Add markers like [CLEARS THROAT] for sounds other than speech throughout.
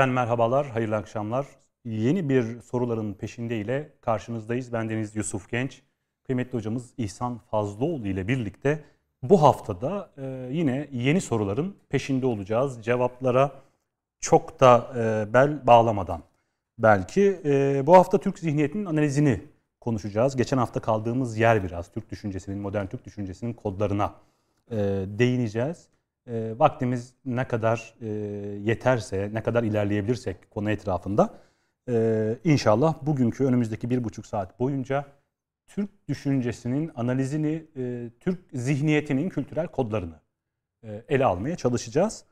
Efendim merhabalar, hayırlı akşamlar. Yeni bir soruların peşinde ile karşınızdayız. Ben Deniz Yusuf Genç. Kıymetli hocamız İhsan Fazlıoğlu ile birlikte bu haftada e, yine yeni soruların peşinde olacağız. Cevaplara çok da e, bel bağlamadan belki. E, bu hafta Türk zihniyetinin analizini konuşacağız. Geçen hafta kaldığımız yer biraz Türk düşüncesinin, modern Türk düşüncesinin kodlarına e, değineceğiz. E, vaktimiz ne kadar e, yeterse, ne kadar ilerleyebilirsek konu etrafında e, inşallah bugünkü önümüzdeki bir buçuk saat boyunca Türk düşüncesinin analizini, e, Türk zihniyetinin kültürel kodlarını e, ele almaya çalışacağız.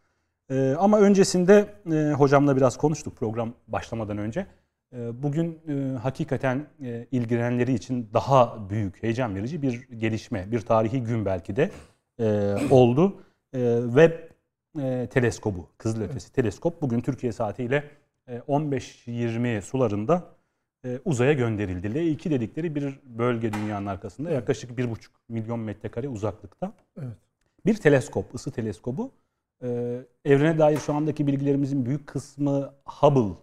E, ama öncesinde e, hocamla biraz konuştuk program başlamadan önce. E, bugün e, hakikaten e, ilgilenenleri için daha büyük, heyecan verici bir gelişme, bir tarihi gün belki de e, oldu. E, Webb e, teleskobu, kızılötesi teleskop bugün Türkiye saatiyle e, 15-20 sularında e, uzaya gönderildi. L2 dedikleri bir bölge dünyanın arkasında yaklaşık 1,5 milyon metrekare uzaklıkta. Evet. Bir teleskop, ısı teleskobu. E, evrene dair şu andaki bilgilerimizin büyük kısmı Hubble'dan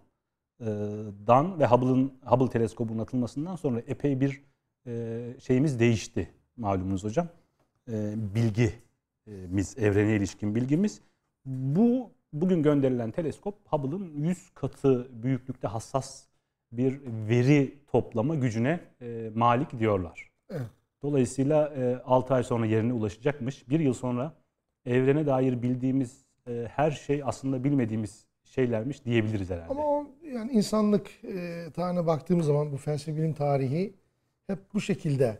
ve Hubble'ın Hubble teleskobunun atılmasından sonra epey bir e, şeyimiz değişti malumunuz hocam. E, bilgimiz, evrene ilişkin bilgimiz. Bu bugün gönderilen teleskop Hubble'ın 100 katı büyüklükte hassas bir veri toplama gücüne e, malik diyorlar. Evet. Dolayısıyla e, 6 ay sonra yerine ulaşacakmış. Bir yıl sonra evrene dair bildiğimiz e, her şey aslında bilmediğimiz şeylermiş diyebiliriz herhalde. Ama o yani insanlık e, tarihine baktığımız zaman bu felsefe bilim tarihi hep bu şekilde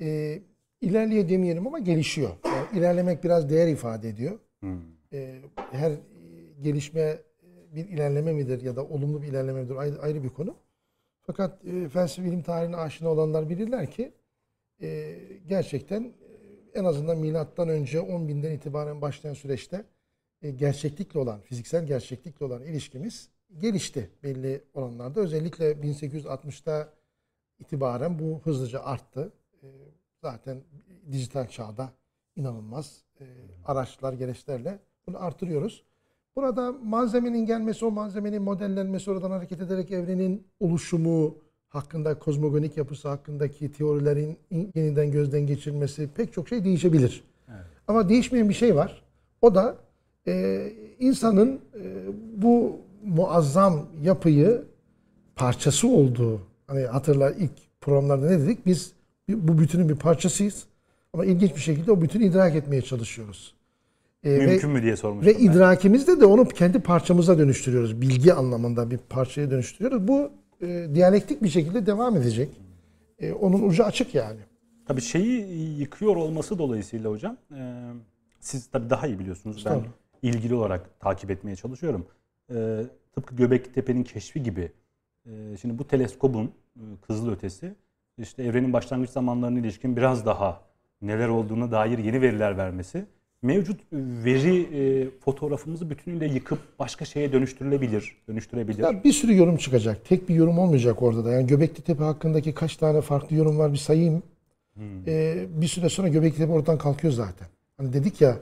e, ilerliyor demeyelim ama gelişiyor. Yani ilerlemek biraz değer ifade ediyor. Hmm. E, her gelişme bir ilerleme midir ya da olumlu bir ilerleme midir ayrı, ayrı bir konu. Fakat e, felsefe bilim tarihine aşina olanlar bilirler ki e, gerçekten e, en azından milattan önce 10 binden itibaren başlayan süreçte e, gerçeklikle olan, fiziksel gerçeklikle olan ilişkimiz gelişti belli olanlarda. Özellikle 1860'ta itibaren bu hızlıca arttı. E, zaten dijital çağda inanılmaz e, araçlar, gereçlerle bunu artırıyoruz. Burada malzemenin gelmesi, o malzemenin modellenmesi, oradan hareket ederek evrenin oluşumu hakkında, kozmogonik yapısı hakkındaki teorilerin yeniden gözden geçirilmesi pek çok şey değişebilir. Evet. Ama değişmeyen bir şey var. O da e, insanın e, bu muazzam yapıyı parçası olduğu. Hani hatırla ilk programlarda ne dedik? Biz bu bütünün bir parçasıyız. Ama ilginç bir şekilde o bütünü idrak etmeye çalışıyoruz. E, Mümkün ve, mü diye sormuştum. Ve ben. idrakimizde de onu kendi parçamıza dönüştürüyoruz. Bilgi anlamında bir parçaya dönüştürüyoruz. Bu e, diyalektik bir şekilde devam edecek. E, onun ucu açık yani. Tabii şeyi yıkıyor olması dolayısıyla hocam. E, siz tabii daha iyi biliyorsunuz. Ben ilgili olarak takip etmeye çalışıyorum. E, tıpkı Göbekli keşfi gibi. E, şimdi bu teleskobun e, kızıl ötesi işte evrenin başlangıç zamanlarına ilişkin biraz daha neler olduğuna dair yeni veriler vermesi mevcut veri e, fotoğrafımızı bütünüyle yıkıp başka şeye dönüştürülebilir, dönüştürebilir. Ya bir sürü yorum çıkacak. Tek bir yorum olmayacak orada da. Yani Göbekli Tepe hakkındaki kaç tane farklı yorum var bir sayayım. Hmm. Ee, bir süre sonra Göbekli Tepe ortadan kalkıyor zaten. Hani dedik ya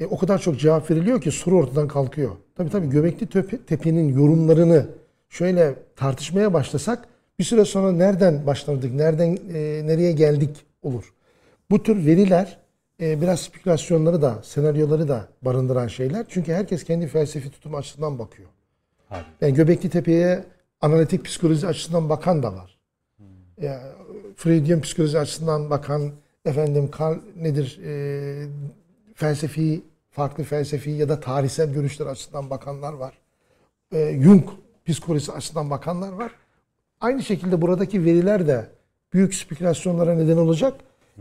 e, o kadar çok cevap veriliyor ki soru ortadan kalkıyor. Tabii tabii Göbekli Tepe, Tepe'nin yorumlarını şöyle tartışmaya başlasak bir süre sonra nereden başladık, nereden e, nereye geldik olur. Bu tür veriler e, biraz spekülasyonları da, senaryoları da barındıran şeyler. Çünkü herkes kendi felsefi tutum açısından bakıyor. Abi. Yani Göbekli Tepe'ye analitik psikoloji açısından bakan da var. Hmm. Yani, Freudian psikoloji açısından bakan, efendim Karl nedir, e, felsefi, farklı felsefi ya da tarihsel görüşler açısından bakanlar var. E, Jung psikolojisi açısından bakanlar var. Aynı şekilde buradaki veriler de büyük spekülasyonlara neden olacak.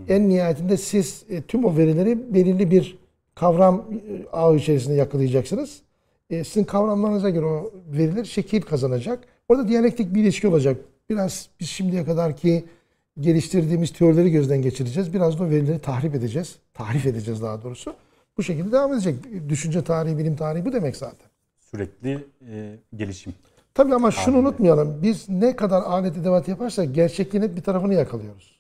En nihayetinde siz e, tüm o verileri belirli bir kavram e, ağı içerisinde yakalayacaksınız. E, sizin kavramlarınıza göre o veriler şekil kazanacak. Orada diyalektik bir ilişki olacak. Biraz biz şimdiye kadar ki geliştirdiğimiz teorileri gözden geçireceğiz. Biraz da o verileri tahrip edeceğiz. Tahrif edeceğiz daha doğrusu. Bu şekilde devam edecek. Düşünce tarihi, bilim tarihi bu demek zaten. Sürekli e, gelişim. Tabii ama şunu unutmayalım. Biz ne kadar alet edevat yaparsak gerçekliğin hep bir tarafını yakalıyoruz.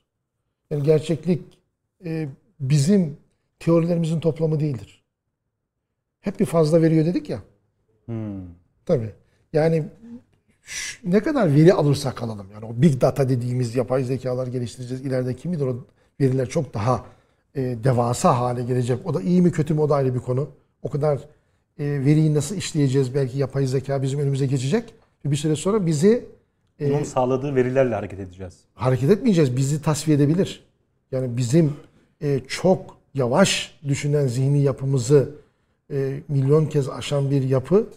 Yani gerçeklik e, bizim teorilerimizin toplamı değildir. Hep bir fazla veriyor dedik ya. Hmm. Tabii. Yani ne kadar veri alırsak alalım. Yani o big data dediğimiz yapay zekalar geliştireceğiz. İleride kim bilir o veriler çok daha e, devasa hale gelecek. O da iyi mi kötü mü o da ayrı bir konu. O kadar e, veriyi nasıl işleyeceğiz belki yapay zeka bizim önümüze geçecek. Bir süre sonra bizi e, Bunun sağladığı verilerle hareket edeceğiz. hareket etmeyeceğiz. Bizi tasfiye edebilir. Yani bizim e, çok yavaş düşünen zihni yapımızı e, milyon kez aşan bir yapı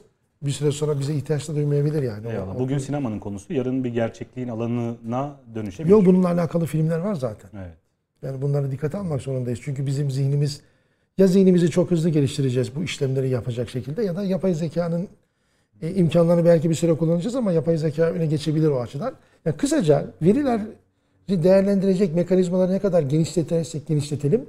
bir süre sonra bize ihtiyaç da duymayabilir yani. Eyvallah. o- Bugün sinemanın konusu yarın bir gerçekliğin alanına dönüşebilir. Yok bununla alakalı filmler var zaten. Evet. Yani bunları dikkate almak zorundayız. Çünkü bizim zihnimiz ya zihnimizi çok hızlı geliştireceğiz bu işlemleri yapacak şekilde ya da yapay zekanın e, imkanlarını belki bir süre kullanacağız ama yapay zeka öne geçebilir o açıdan. Yani kısaca verileri değerlendirecek mekanizmaları ne kadar genişletirsek genişletelim.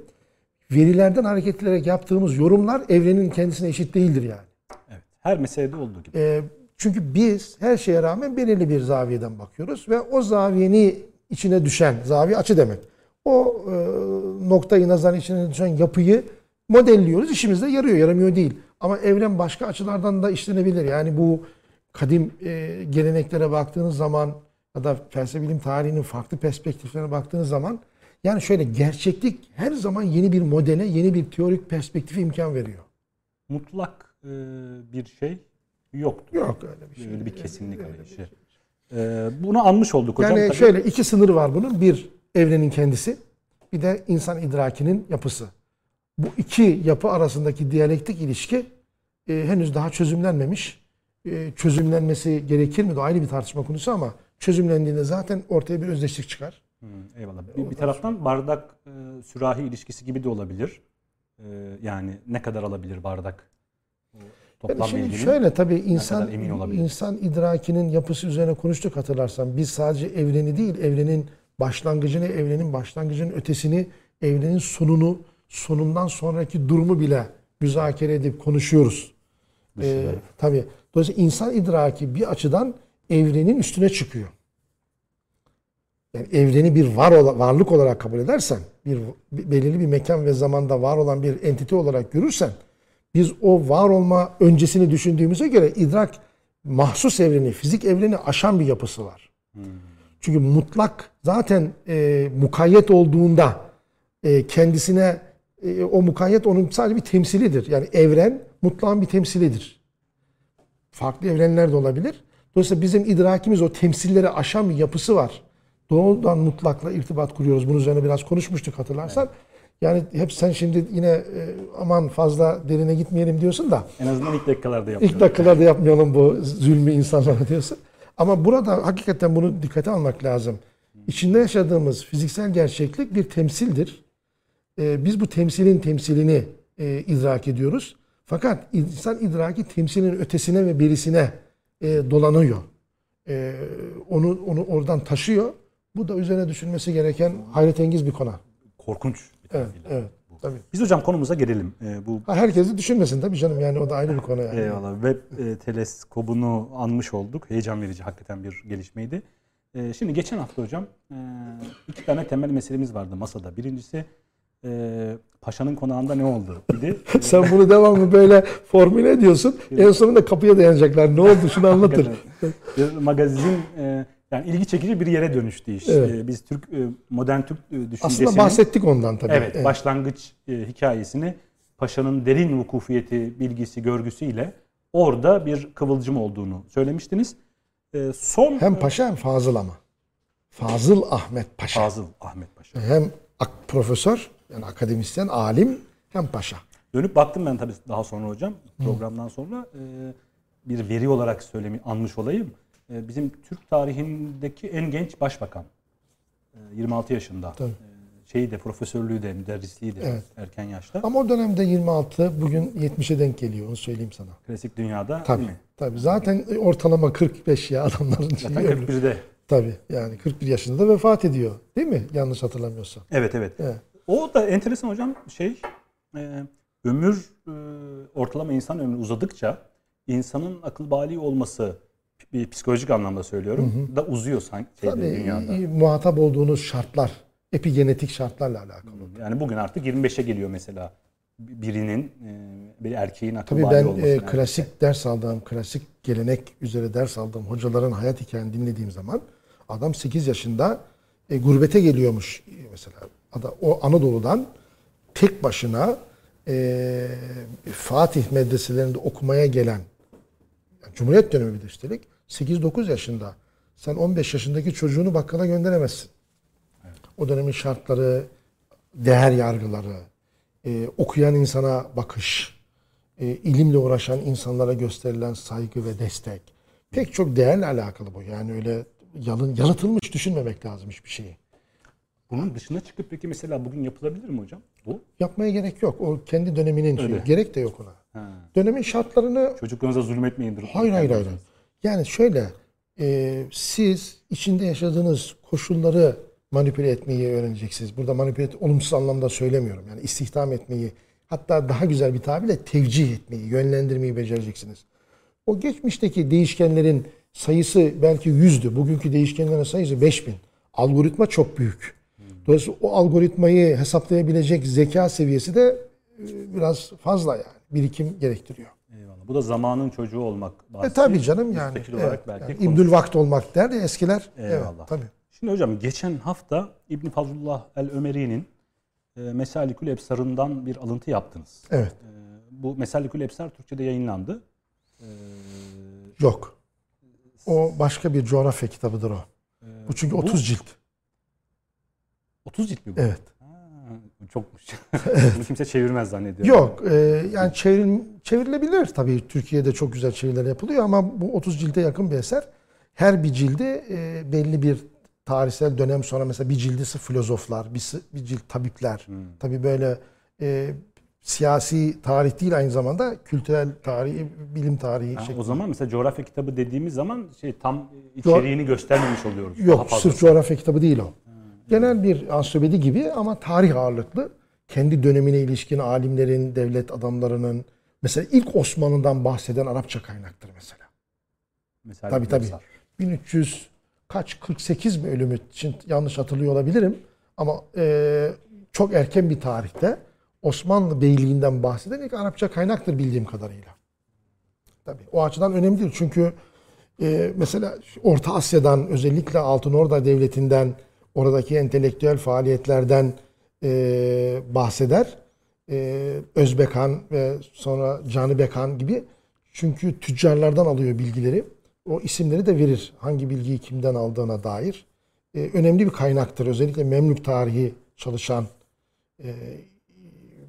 Verilerden hareket ederek yaptığımız yorumlar evrenin kendisine eşit değildir yani. Evet. Her meselede olduğu gibi. E, çünkü biz her şeye rağmen belirli bir zaviyeden bakıyoruz ve o zaviyeni içine düşen, zaviye açı demek. O e, noktayı nazar içine düşen yapıyı modelliyoruz. İşimizde yarıyor, yaramıyor değil. Ama evren başka açılardan da işlenebilir. Yani bu kadim e, geleneklere baktığınız zaman ya da felsefe bilim tarihinin farklı perspektiflerine baktığınız zaman yani şöyle gerçeklik her zaman yeni bir modele, yeni bir teorik perspektife imkan veriyor. Mutlak e, bir şey yoktur. Yok öyle bir şey. Öyle bir kesinlik arayışı. E, bunu anmış olduk hocam. Yani Tabii- şöyle iki sınır var bunun. Bir evrenin kendisi, bir de insan idrakinin yapısı. Bu iki yapı arasındaki diyalektik ilişki e, henüz daha çözümlenmemiş. E, çözümlenmesi gerekir mi de ayrı bir tartışma konusu ama çözümlendiğinde zaten ortaya bir özdeşlik çıkar. Hı, eyvallah. Bir, bir taraftan bardak e, sürahi ilişkisi gibi de olabilir. E, yani ne kadar alabilir bardak? O Yani Toplam şimdi şöyle tabii insan insan idrakinin yapısı üzerine konuştuk hatırlarsan. Biz sadece evreni değil, evrenin başlangıcını, evrenin başlangıcının ötesini, evrenin sonunu, sonundan sonraki durumu bile müzakere edip konuşuyoruz. Ee, tabii. Dolayısıyla insan idraki bir açıdan evrenin üstüne çıkıyor. Yani evreni bir var varlık olarak kabul edersen, bir belirli bir mekan ve zamanda var olan bir entite olarak görürsen, biz o var olma öncesini düşündüğümüze göre idrak mahsus evreni, fizik evreni aşan bir yapısı var. Çünkü mutlak zaten e, mukayyet olduğunda e, kendisine e, o mukayyet onun sadece bir temsilidir. Yani evren mutlağın bir temsilidir. Farklı evrenler de olabilir. Dolayısıyla bizim idrakimiz o temsilleri aşan bir yapısı var. Doğrudan mutlakla irtibat kuruyoruz. Bunun üzerine biraz konuşmuştuk hatırlarsan. Yani hep sen şimdi yine e, aman fazla derine gitmeyelim diyorsun da En azından ilk dakikalarda yapıyoruz. İlk dakikalarda yapmayalım bu zulmü insanlara diyorsun. Ama burada hakikaten bunu dikkate almak lazım. İçinde yaşadığımız fiziksel gerçeklik bir temsildir. Ee, biz bu temsilin temsilini e, idrak ediyoruz. Fakat insan idraki temsilin ötesine ve berisine e, dolanıyor. E, onu onu oradan taşıyor. Bu da üzerine düşünmesi gereken hayretengiz bir konu. Korkunç bir Evet, evet. Tabii. Biz hocam konumuza gelelim. E, bu Ha, herkes de düşünmesin tabii canım yani o da ayrı bir konu yani. Eyvallah. Web e, teleskobunu anmış olduk. Heyecan verici hakikaten bir gelişmeydi. E, şimdi geçen hafta hocam e, iki tane temel meselemiz vardı masada. Birincisi e, Paşa'nın konağında ne oldu. E, [LAUGHS] Sen bunu devamlı böyle formüle ediyorsun. En sonunda kapıya dayanacaklar. Ne oldu şunu anlatır. magazin e, yani ilgi çekici bir yere dönüştü iş. Evet. E, biz Türk e, modern Türk e, düşüncesinin Aslında bahsettik ondan tabii. Evet, başlangıç e, hikayesini Paşa'nın derin vukufiyeti, bilgisi, görgüsüyle orada bir kıvılcım olduğunu söylemiştiniz. E, son Hem paşa hem Fazıl ama. Fazıl Ahmet Paşa. Fazıl Ahmet Paşa. Hem ak- profesör yani akademisyen, alim hem paşa. Dönüp baktım ben tabii daha sonra hocam programdan sonra e, bir veri olarak söylemi anmış olayım. E, bizim Türk tarihindeki en genç başbakan. E, 26 yaşında. Tabii. E, şeyi de profesörlüğü de müderrisliği de Evet. erken yaşta. Ama o dönemde 26 bugün 70'e denk geliyor onu söyleyeyim sana. Klasik dünyada Tabii. değil mi? Tabii. Zaten ortalama 45 ya adamların şeyi Zaten ömrü. 41'de. Tabii. Yani 41 yaşında vefat ediyor. Değil mi? Yanlış hatırlamıyorsam. Evet evet. Evet. O da enteresan hocam şey e, ömür e, ortalama insan ömrü uzadıkça insanın akıl bali olması bir psikolojik anlamda söylüyorum da uzuyor sanki şeyde, Tabii dünyada. muhatap olduğunuz şartlar, epigenetik şartlarla alakalı. Yani bugün artık 25'e geliyor mesela birinin, e, bir erkeğin akıl Tabii bali ben olması. e, neredeyse. klasik ders aldığım, klasik gelenek üzere ders aldığım hocaların hayat hikayelerini dinlediğim zaman adam 8 yaşında e, gurbete geliyormuş e, mesela. O Anadolu'dan tek başına e, Fatih medreselerinde okumaya gelen yani Cumhuriyet dönemi bir üstelik 8-9 yaşında sen 15 yaşındaki çocuğunu bakkala gönderemezsin. O dönemin şartları, değer yargıları, e, okuyan insana bakış, e, ilimle uğraşan insanlara gösterilen saygı ve destek. Pek çok değerle alakalı bu. Yani öyle yalın, yalıtılmış düşünmemek lazım hiçbir şeyi. Bunun dışına çıkıp peki mesela bugün yapılabilir mi hocam? Bu? Yapmaya gerek yok. O kendi döneminin şeyi. Öyle. Gerek de yok ona. Ha. Dönemin şartlarını Çocuklarınıza zulmetmeyin. Hayır hayır hayır. Yani şöyle e, siz içinde yaşadığınız koşulları manipüle etmeyi öğreneceksiniz. Burada manipüle et, olumsuz anlamda söylemiyorum. Yani istihdam etmeyi hatta daha güzel bir tabirle tevcih etmeyi, yönlendirmeyi becereceksiniz. O geçmişteki değişkenlerin sayısı belki yüzdü. Bugünkü değişkenlerin sayısı 5000. Algoritma çok büyük. Dolayısıyla o algoritmayı hesaplayabilecek zeka seviyesi de e, biraz fazla yani. Birikim gerektiriyor. Eyvallah. Bu da zamanın çocuğu olmak bahsi. E tabii canım yani. Müstakil Evet, belki yani. İbnül Vakt olmak der ya eskiler. Eyvallah. Evet, tabii. Şimdi hocam geçen hafta İbn Fazlullah el-Ömeri'nin e, Mesalikül Ebsar'ından bir alıntı yaptınız. Evet. E, bu Mesalikül Ebsar Türkçe'de yayınlandı. E, Yok. O başka bir coğrafya kitabıdır o. Bu çünkü 30 cilt. 30 cilt mi bu? Evet. Ha, çokmuş. [LAUGHS] Bunu kimse çevirmez zannediyorum. Yok. e, yani çevrim, çevrilebilir tabii. Türkiye'de çok güzel çeviriler yapılıyor ama bu 30 cilde yakın bir eser. Her bir cildi e, belli bir tarihsel dönem sonra mesela bir cildisi filozoflar, bir, bir cilt tabipler. Hmm. Tabii böyle e, siyasi tarih değil aynı zamanda kültürel tarihi, bilim tarihi Ha, şeklinde. o zaman mesela coğrafya kitabı dediğimiz zaman şey tam içeriğini göstermemiş oluyoruz. Yok sırf coğrafya kitabı değil o. Genel bir ansiklopedi gibi ama tarih ağırlıklı. Kendi dönemine ilişkin alimlerin, devlet adamlarının mesela ilk Osmanlı'dan bahseden Arapça kaynaktır mesela. Mesalikül Tabii tabii. Ebsar. 1300 kaç 48 mi ölümü için yanlış hatırlıyor olabilirim ama e, çok erken bir tarihte Osmanlı beyliğinden bahseden ilk Arapça kaynaktır bildiğim kadarıyla. Tabii o açıdan önemlidir çünkü e, mesela Orta Asya'dan özellikle Altın Orda Devleti'nden oradaki entelektüel faaliyetlerden e, bahseder. E, Özbekan ve sonra Canibekan gibi çünkü tüccarlardan alıyor bilgileri. O isimleri de verir. Hangi bilgiyi kimden aldığına dair. E, önemli bir kaynaktır. Özellikle Memlük tarihi çalışan e,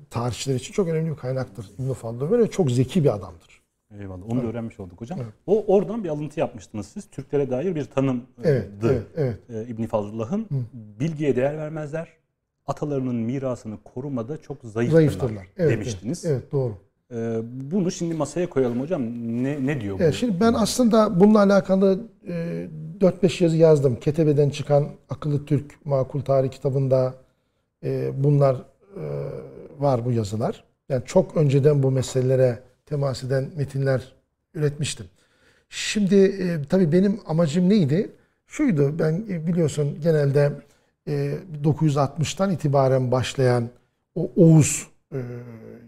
tarihçiler için çok önemli bir kaynaktır. İbn-i böyle çok zeki bir adamdır. Eyvallah. Onu da öğrenmiş olduk hocam. O oradan bir alıntı yapmıştınız siz. Türklere dair bir tanım Evet, evet, evet. e, İbn Fazlullah'ın bilgiye değer vermezler. Atalarının mirasını korumada çok zayıftırlar, Zayıftırlar. Evet, demiştiniz. Evet, evet doğru. E, bunu şimdi masaya koyalım hocam. Ne ne diyor bu? Evet, şimdi ben aslında bununla alakalı e, 4-5 yazı yazdım. Ketebeden çıkan Akıllı Türk Makul Tarih kitabında e, bunlar e, var bu yazılar. Yani çok önceden bu meselelere temas eden metinler üretmiştim. Şimdi e, tabii benim amacım neydi? Şuydu ben e, biliyorsun genelde e, 960'tan itibaren başlayan o Oğuz e,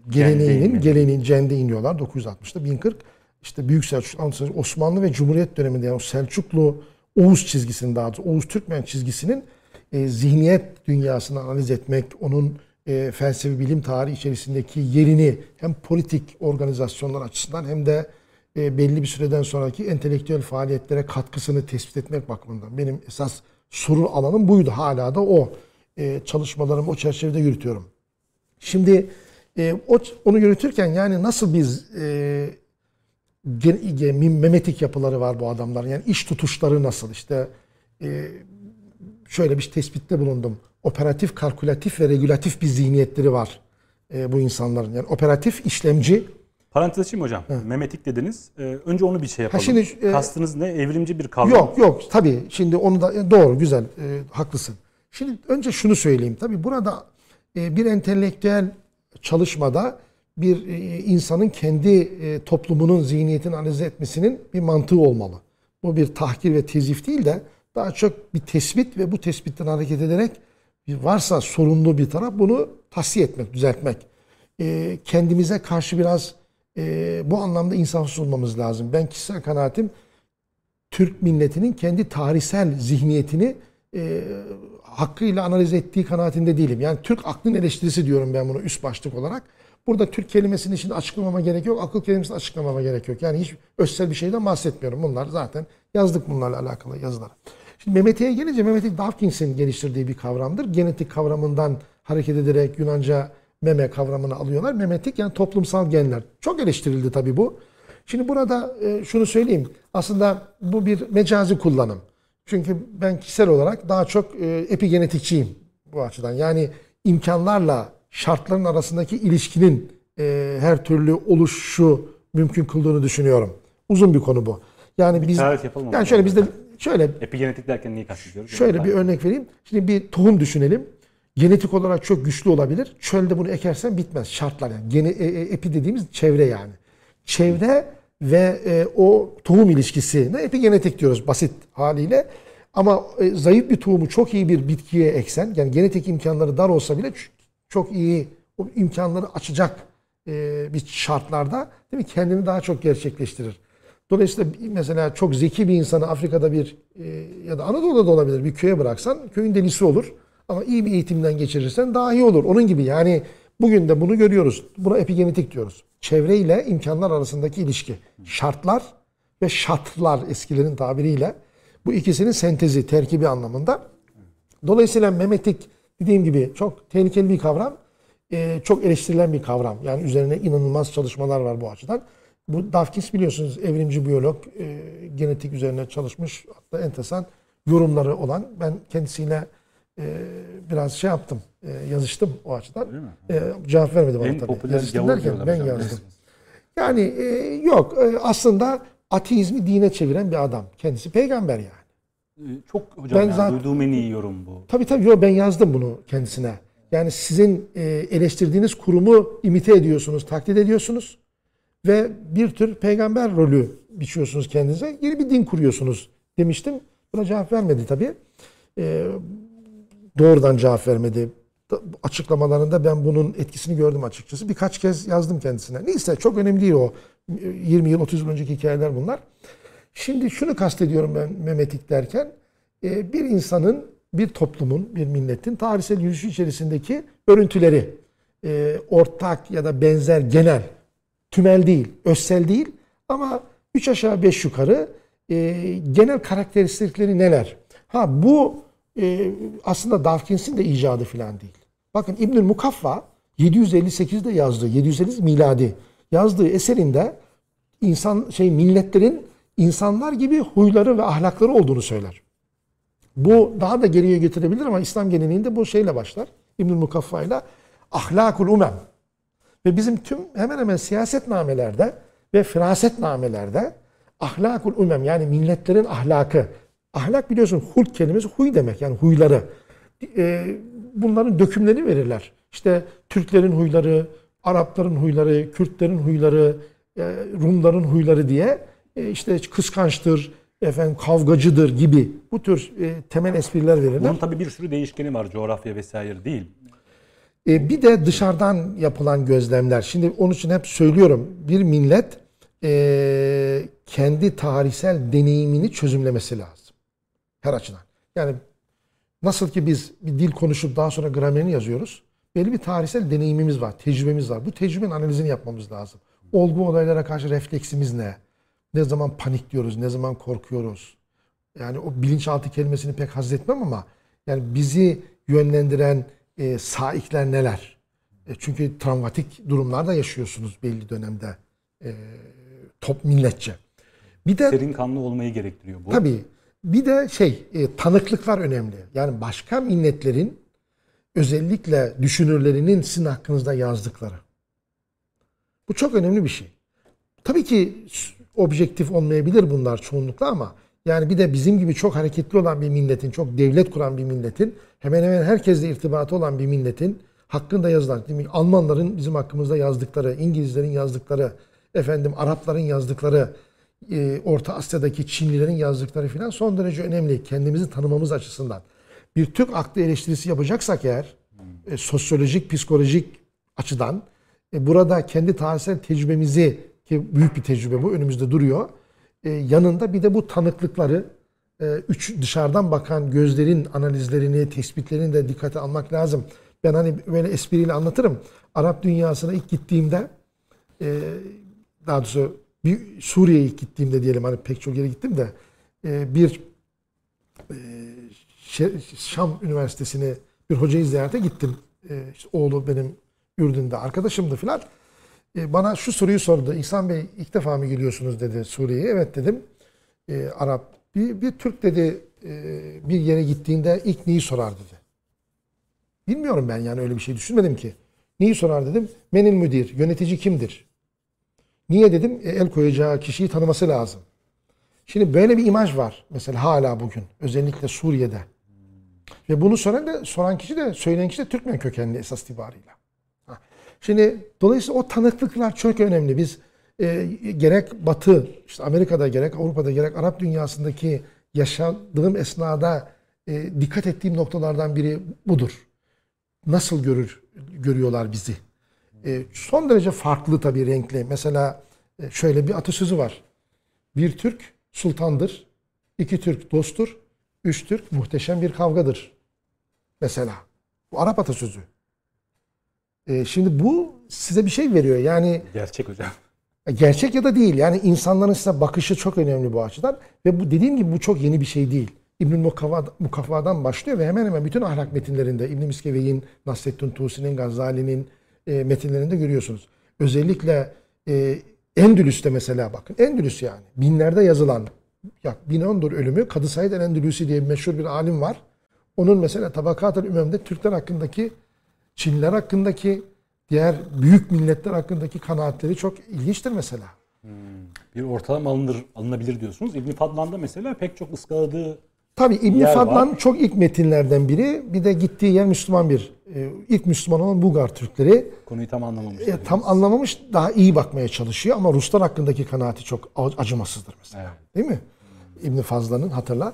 geleneğinin geleneğin cende iniyorlar 960'da 1040 işte Büyük Selçuk ondan sonra Osmanlı ve Cumhuriyet döneminde yani o Selçuklu Oğuz çizgisinin daha doğrusu Oğuz Türkmen çizgisinin e, zihniyet dünyasını analiz etmek, onun e, felsefi bilim tarihi içerisindeki yerini hem politik organizasyonlar açısından hem de e, belli bir süreden sonraki entelektüel faaliyetlere katkısını tespit etmek bakımından benim esas soru alanım buydu. Hala da o. E, çalışmalarımı o çerçevede yürütüyorum. Şimdi e, o, onu yürütürken yani nasıl biz e, gen- ge- memetik yapıları var bu adamların. Yani iş tutuşları nasıl işte e, şöyle bir tespitte bulundum. Operatif, kalkülatif ve regülatif bir zihniyetleri var e, bu insanların. Yani operatif, işlemci, Parantez açayım hocam. Memetik dediniz. E, önce onu bir şey yapalım. şimdi, e, Kastınız ne? Evrimci bir kavram. Yok yok tabii şimdi onu da e, doğru güzel e, haklısın. Şimdi önce şunu söyleyeyim. Tabii burada e, bir entelektüel çalışmada bir e, insanın kendi e, toplumunun zihniyetini analiz etmesinin bir mantığı olmalı. Bu bir tahkir ve tezif değil de daha çok bir tespit ve bu tespitten hareket ederek varsa sorunlu bir taraf bunu tahsiye etmek, düzeltmek. e, kendimize karşı biraz e, bu anlamda insafsız olmamız lazım. Ben kişisel kanaatim Türk milletinin kendi tarihsel zihniyetini e, hakkıyla analiz ettiği kanaatinde değilim. Yani Türk aklın eleştirisi diyorum ben bunu üst başlık olarak. Burada Türk kelimesini şimdi açıklamama gerek yok. Akıl kelimesini açıklamama gerek yok. Yani hiç özsel bir şeyden bahsetmiyorum. Bunlar zaten yazdık bunlarla alakalı yazıları. Şimdi Mehmet'e gelince Mehmet Dawkins'in geliştirdiği bir kavramdır. Genetik kavramından hareket ederek Yunanca meme kavramını alıyorlar. Memetik yani toplumsal genler. Çok eleştirildi tabii bu. Şimdi burada e, şunu söyleyeyim. Aslında bu bir mecazi kullanım. Çünkü ben kişisel olarak daha çok e, epigenetikçiyim bu açıdan. Yani imkanlarla şartların arasındaki ilişkinin e, her türlü oluşu mümkün kıldığını düşünüyorum. Uzun bir konu bu. Yani biz yani şöyle bizde şöyle Epigenetik derken neyi kastediyoruz? Şöyle bir örnek vereyim. Şimdi bir tohum düşünelim. Genetik olarak çok güçlü olabilir. Çölde bunu ekersen bitmez. Şartlar yani. Gene, e, e, epi dediğimiz çevre yani. Çevre ve e, o tohum ilişkisi ne epigenetik diyoruz basit haliyle. Ama e, zayıf bir tohumu çok iyi bir bitkiye eksen yani genetik imkanları dar olsa bile çok iyi o imkanları açacak e, bir şartlarda değil mi kendini daha çok gerçekleştirir. Dolayısıyla mesela çok zeki bir insanı Afrika'da bir e, ya da Anadolu'da da olabilir bir köye bıraksan köyün delisi olur. Ama iyi bir eğitimden geçirirsen daha iyi olur. Onun gibi yani bugün de bunu görüyoruz. Buna epigenetik diyoruz. Çevre ile imkanlar arasındaki ilişki. Şartlar ve şartlar eskilerin tabiriyle bu ikisinin sentezi, terkibi anlamında. Dolayısıyla memetik dediğim gibi çok tehlikeli bir kavram. Ee, çok eleştirilen bir kavram. Yani üzerine inanılmaz çalışmalar var bu açıdan. Bu Dawkins biliyorsunuz evrimci biyolog, e, genetik üzerine çalışmış. Hatta enteresan yorumları olan. Ben kendisiyle e, biraz şey yaptım, e, yazıştım o açıdan. E, cevap vermedi bana En tabii. Yazıştım derken ben hocam. yazdım. Yani e, yok e, aslında ateizmi dine çeviren bir adam. Kendisi peygamber yani. Ee, Çok hocam Ben yani zaten- duyduğum en iyi yorum bu. Tabii tabii yo, ben yazdım bunu kendisine. Yani sizin e, eleştirdiğiniz kurumu imite ediyorsunuz, taklit ediyorsunuz ve bir tür peygamber rolü biçiyorsunuz kendinize. Yeni bir din kuruyorsunuz demiştim. Buna cevap vermedi tabii. E, doğrudan cevap vermedi. Da- Açıklamalarında ben bunun etkisini gördüm açıkçası. Birkaç kez yazdım kendisine. Neyse çok önemli değil o. 20 yıl 30 yıl önceki hikayeler bunlar. Şimdi şunu kastediyorum ben memetik derken. e, Bir insanın, bir toplumun, bir milletin tarihsel yürüyüşü içerisindeki örüntüleri e, ortak ya da benzer genel, tümel değil, özsel değil ama üç aşağı beş yukarı e, genel karakteristikleri neler? Ha bu e, aslında Dawkins'in de icadı falan değil. Bakın İbnül Mukaffa 758'de yazdığı, 758 miladi yazdığı eserinde insan şey milletlerin insanlar gibi huyları ve ahlakları olduğunu söyler. Bu daha da geriye götürebilir ama İslam geleneğinde bu şeyle başlar. İbnül Mukaffa ile ahlakul umem. Ve bizim tüm hemen hemen siyasetnamelerde ve firasetnamelerde ahlakul umem yani milletlerin ahlakı. Ahlak biliyorsun hulk kelimesi huy demek yani huyları. Ee, bunların dökümlerini verirler. İşte Türklerin huyları, Arapların huyları, Kürtlerin huyları, e, Rumların huyları diye e, işte kıskançtır, efendim kavgacıdır gibi bu tür e, temel espriler verirler. Bunun tabii bir sürü değişkeni var. Coğrafya vesaire değil. E, bir de dışarıdan yapılan gözlemler. Şimdi onun için hep söylüyorum. Bir millet e, kendi tarihsel deneyimini çözümlemesi lazım. Her açıdan. Yani nasıl ki biz bir dil konuşup daha sonra gramerini yazıyoruz. Belli bir tarihsel deneyimimiz var, tecrübemiz var. Bu tecrübenin analizini yapmamız lazım. Olgu olaylara karşı refleksimiz ne? Ne zaman panik diyoruz, ne zaman korkuyoruz? Yani o bilinçaltı kelimesini pek haz etmem ama yani bizi yönlendiren e, saikler neler? E, çünkü travmatik durumlar da yaşıyorsunuz belli dönemde e, top milletçe. Bir de Serin kanlı olmayı gerektiriyor bu. tabii bir de şey e, tanıklıklar önemli. Yani başka milletlerin özellikle düşünürlerinin sizin hakkınızda yazdıkları. Bu çok önemli bir şey. Tabii ki objektif olmayabilir bunlar çoğunlukla ama yani bir de bizim gibi çok hareketli olan bir milletin, çok devlet kuran bir milletin, hemen hemen herkesle irtibatı olan bir milletin hakkında yazılan, değil? Almanların bizim hakkımızda yazdıkları, İngilizlerin yazdıkları, efendim Arapların yazdıkları, e, Orta Asya'daki Çinlilerin yazdıkları filan son derece önemli. Kendimizi tanımamız açısından. Bir Türk aklı eleştirisi yapacaksak eğer, e, sosyolojik, psikolojik açıdan e, burada kendi tarihsel tecrübemizi ki büyük bir tecrübe bu önümüzde duruyor. E, yanında bir de bu tanıklıkları e, üç dışarıdan bakan gözlerin analizlerini, tespitlerini de dikkate almak lazım. Ben hani böyle espriyle anlatırım. Arap dünyasına ilk gittiğimde e, daha doğrusu bir Suriye'ye ilk gittiğimde diyelim hani pek çok yere gittim de bir Şam Üniversitesi'ne bir hocayı ziyarete gittim. E, oğlu benim yurdunda arkadaşımdı filan. E, bana şu soruyu sordu. İhsan Bey ilk defa mı geliyorsunuz dedi Suriye'ye. Evet dedim. E, Arap. Bir, bir Türk dedi e, bir yere gittiğinde ilk neyi sorar dedi. Bilmiyorum ben yani öyle bir şey düşünmedim ki. Neyi sorar dedim. Menil müdür, yönetici kimdir? Niye dedim? E, el koyacağı kişiyi tanıması lazım. Şimdi böyle bir imaj var mesela hala bugün özellikle Suriye'de. Ve bunu soran da soran kişi de söyleyen kişi de Türkmen kökenli esas itibarıyla. Şimdi dolayısıyla o tanıklıklar çok önemli. Biz e, gerek Batı, işte Amerika'da gerek Avrupa'da gerek Arap dünyasındaki yaşadığım esnada e, dikkat ettiğim noktalardan biri budur. Nasıl görür görüyorlar bizi? E, son derece farklı tabii renkli. Mesela e, şöyle bir atasözü var. Bir Türk sultandır, iki Türk dosttur, üç Türk muhteşem bir kavgadır. Mesela. Bu Arap atasözü. E, şimdi bu size bir şey veriyor. Yani Gerçek hocam. gerçek ya da değil. Yani insanların size bakışı çok önemli bu açıdan. Ve bu dediğim gibi bu çok yeni bir şey değil. İbnül Mukavva- Mukaffa'dan başlıyor ve hemen hemen bütün ahlak metinlerinde İbn Miskevey'in, Nasreddin Tusi'nin, Gazali'nin e, metinlerinde görüyorsunuz. Özellikle e, Endülüs'te mesela bakın. Endülüs yani. Binlerde yazılan ya 1010'dur ölümü. Kadı Said el-Endülüsü diye bir meşhur bir alim var. Onun mesela Tabakat-ül Ümem'de Türkler hakkındaki, Çinliler hakkındaki, diğer büyük milletler hakkındaki kanaatleri çok ilginçtir mesela. Bir ortalama alınır, alınabilir diyorsunuz. İbn Fadlan'da mesela pek çok ıskaladığı Tabii İbn Fadlan var. çok ilk metinlerden biri. Bir de gittiği yer Müslüman bir, e, ilk Müslüman olan Bulgar Türkleri. konuyu tam anlamamış. E, tam anlamamış, daha iyi bakmaya çalışıyor ama Ruslar hakkındaki kanaati çok ac- acımasızdır mesela. Evet. Değil mi? İbn Fazla'nın hatırla.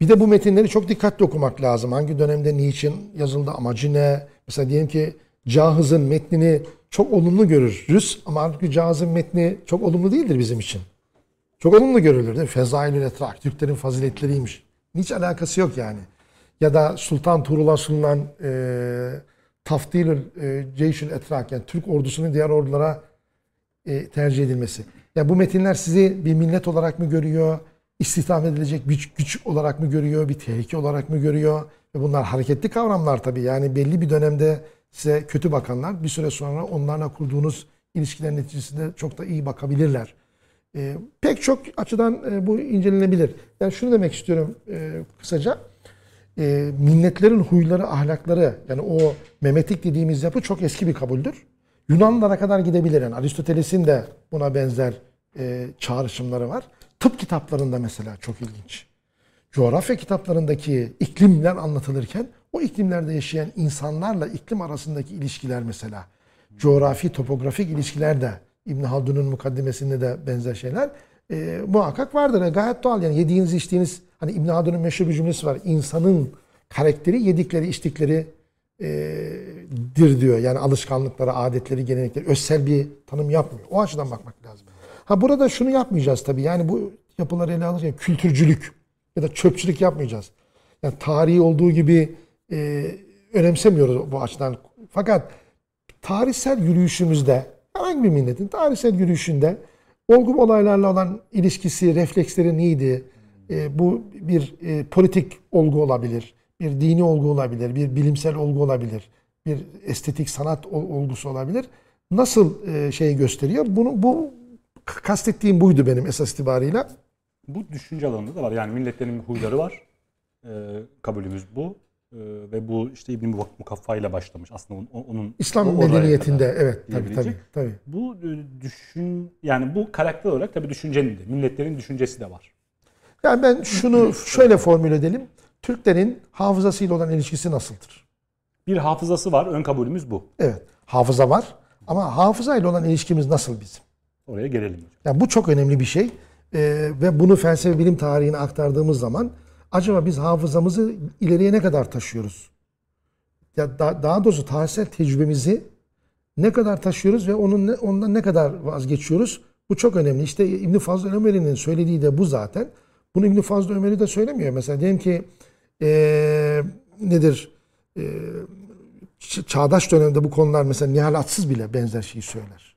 Bir de bu metinleri çok dikkatli okumak lazım. Hangi dönemde niçin yazıldı, amacı ne? Mesela diyelim ki Cahız'ın metnini çok olumlu görürüz ama halbuki Cahız'ın metni çok olumlu değildir bizim için. Çok olumlu görülür değil mi? Fezailül Etrak, Türklerin faziletleriymiş. Hiç alakası yok yani. Ya da Sultan Tuğrul'a sunulan e, Tafdilül e, Ceyşül Etrak yani Türk ordusunun diğer ordulara e, tercih edilmesi. Yani bu metinler sizi bir millet olarak mı görüyor? İstihdam edilecek güç, güç olarak mı görüyor? Bir tehlike olarak mı görüyor? Ve bunlar hareketli kavramlar tabii. Yani belli bir dönemde size kötü bakanlar bir süre sonra onlarla kurduğunuz ilişkiler neticesinde çok da iyi bakabilirler. E, pek çok açıdan e, bu incelenebilir. Yani şunu demek istiyorum e, kısaca. E, milletlerin huyları, ahlakları yani o memetik dediğimiz yapı çok eski bir kabuldür. Yunanlara kadar gidebilir. Yani Aristoteles'in de buna benzer e, çağrışımları var. Tıp kitaplarında mesela çok ilginç. Coğrafya kitaplarındaki iklimler anlatılırken o iklimlerde yaşayan insanlarla iklim arasındaki ilişkiler mesela. Coğrafi, topografik ilişkiler de İbn Haldun'un mukaddimesinde de benzer şeyler e, muhakkak vardır. E, gayet doğal yani yediğiniz içtiğiniz hani İbn Haldun'un meşhur bir cümlesi var. İnsanın karakteri yedikleri içtikleri e, dir diyor. Yani alışkanlıkları, adetleri, gelenekleri özsel bir tanım yapmıyor. O açıdan bakmak lazım. Ha burada şunu yapmayacağız tabii. Yani bu yapıları ele alırken kültürcülük ya da çöpçülük yapmayacağız. Yani tarihi olduğu gibi e, önemsemiyoruz bu açıdan. Fakat tarihsel yürüyüşümüzde herhangi bir milletin tarihsel yürüyüşünde olgu olaylarla olan ilişkisi, refleksleri neydi? E, bu bir e, politik olgu olabilir, bir dini olgu olabilir, bir bilimsel olgu olabilir, bir estetik sanat ol- olgusu olabilir. Nasıl e, şey gösteriyor? Bunu bu kastettiğim buydu benim esas itibarıyla. Bu düşünce alanında da var. Yani milletlerin bir huyları var. Ee, kabulümüz bu. Ee, ve bu işte İbn Mukaffa ile başlamış. Aslında onun, onun İslam medeniyetinde evet tabii tabii tabii. Bu e, düşün yani bu karakter olarak tabii düşüncenin de milletlerin düşüncesi de var. Yani ben şunu şöyle formüle edelim. Türklerin hafızasıyla olan ilişkisi nasıldır? Bir hafızası var. Ön kabulümüz bu. Evet, hafıza var ama hafızayla olan ilişkimiz nasıl bizim? Oraya gelelim. Yani bu çok önemli bir şey Ee, ve bunu felsefe bilim tarihine aktardığımız zaman acaba biz hafızamızı ileriye ne kadar taşıyoruz? Ya da, daha doğrusu tarihsel tecrübemizi ne kadar taşıyoruz ve onun ne, ondan ne kadar vazgeçiyoruz? Bu çok önemli. İşte İbn Fazıl Ömer'in söylediği de bu zaten. Bunu İbn Fazıl Ömer'i de söylemiyor. Mesela diyelim ki eee, nedir? Ç- çağdaş dönemde bu konular mesela Nihal Atsız bile benzer şeyi söyler.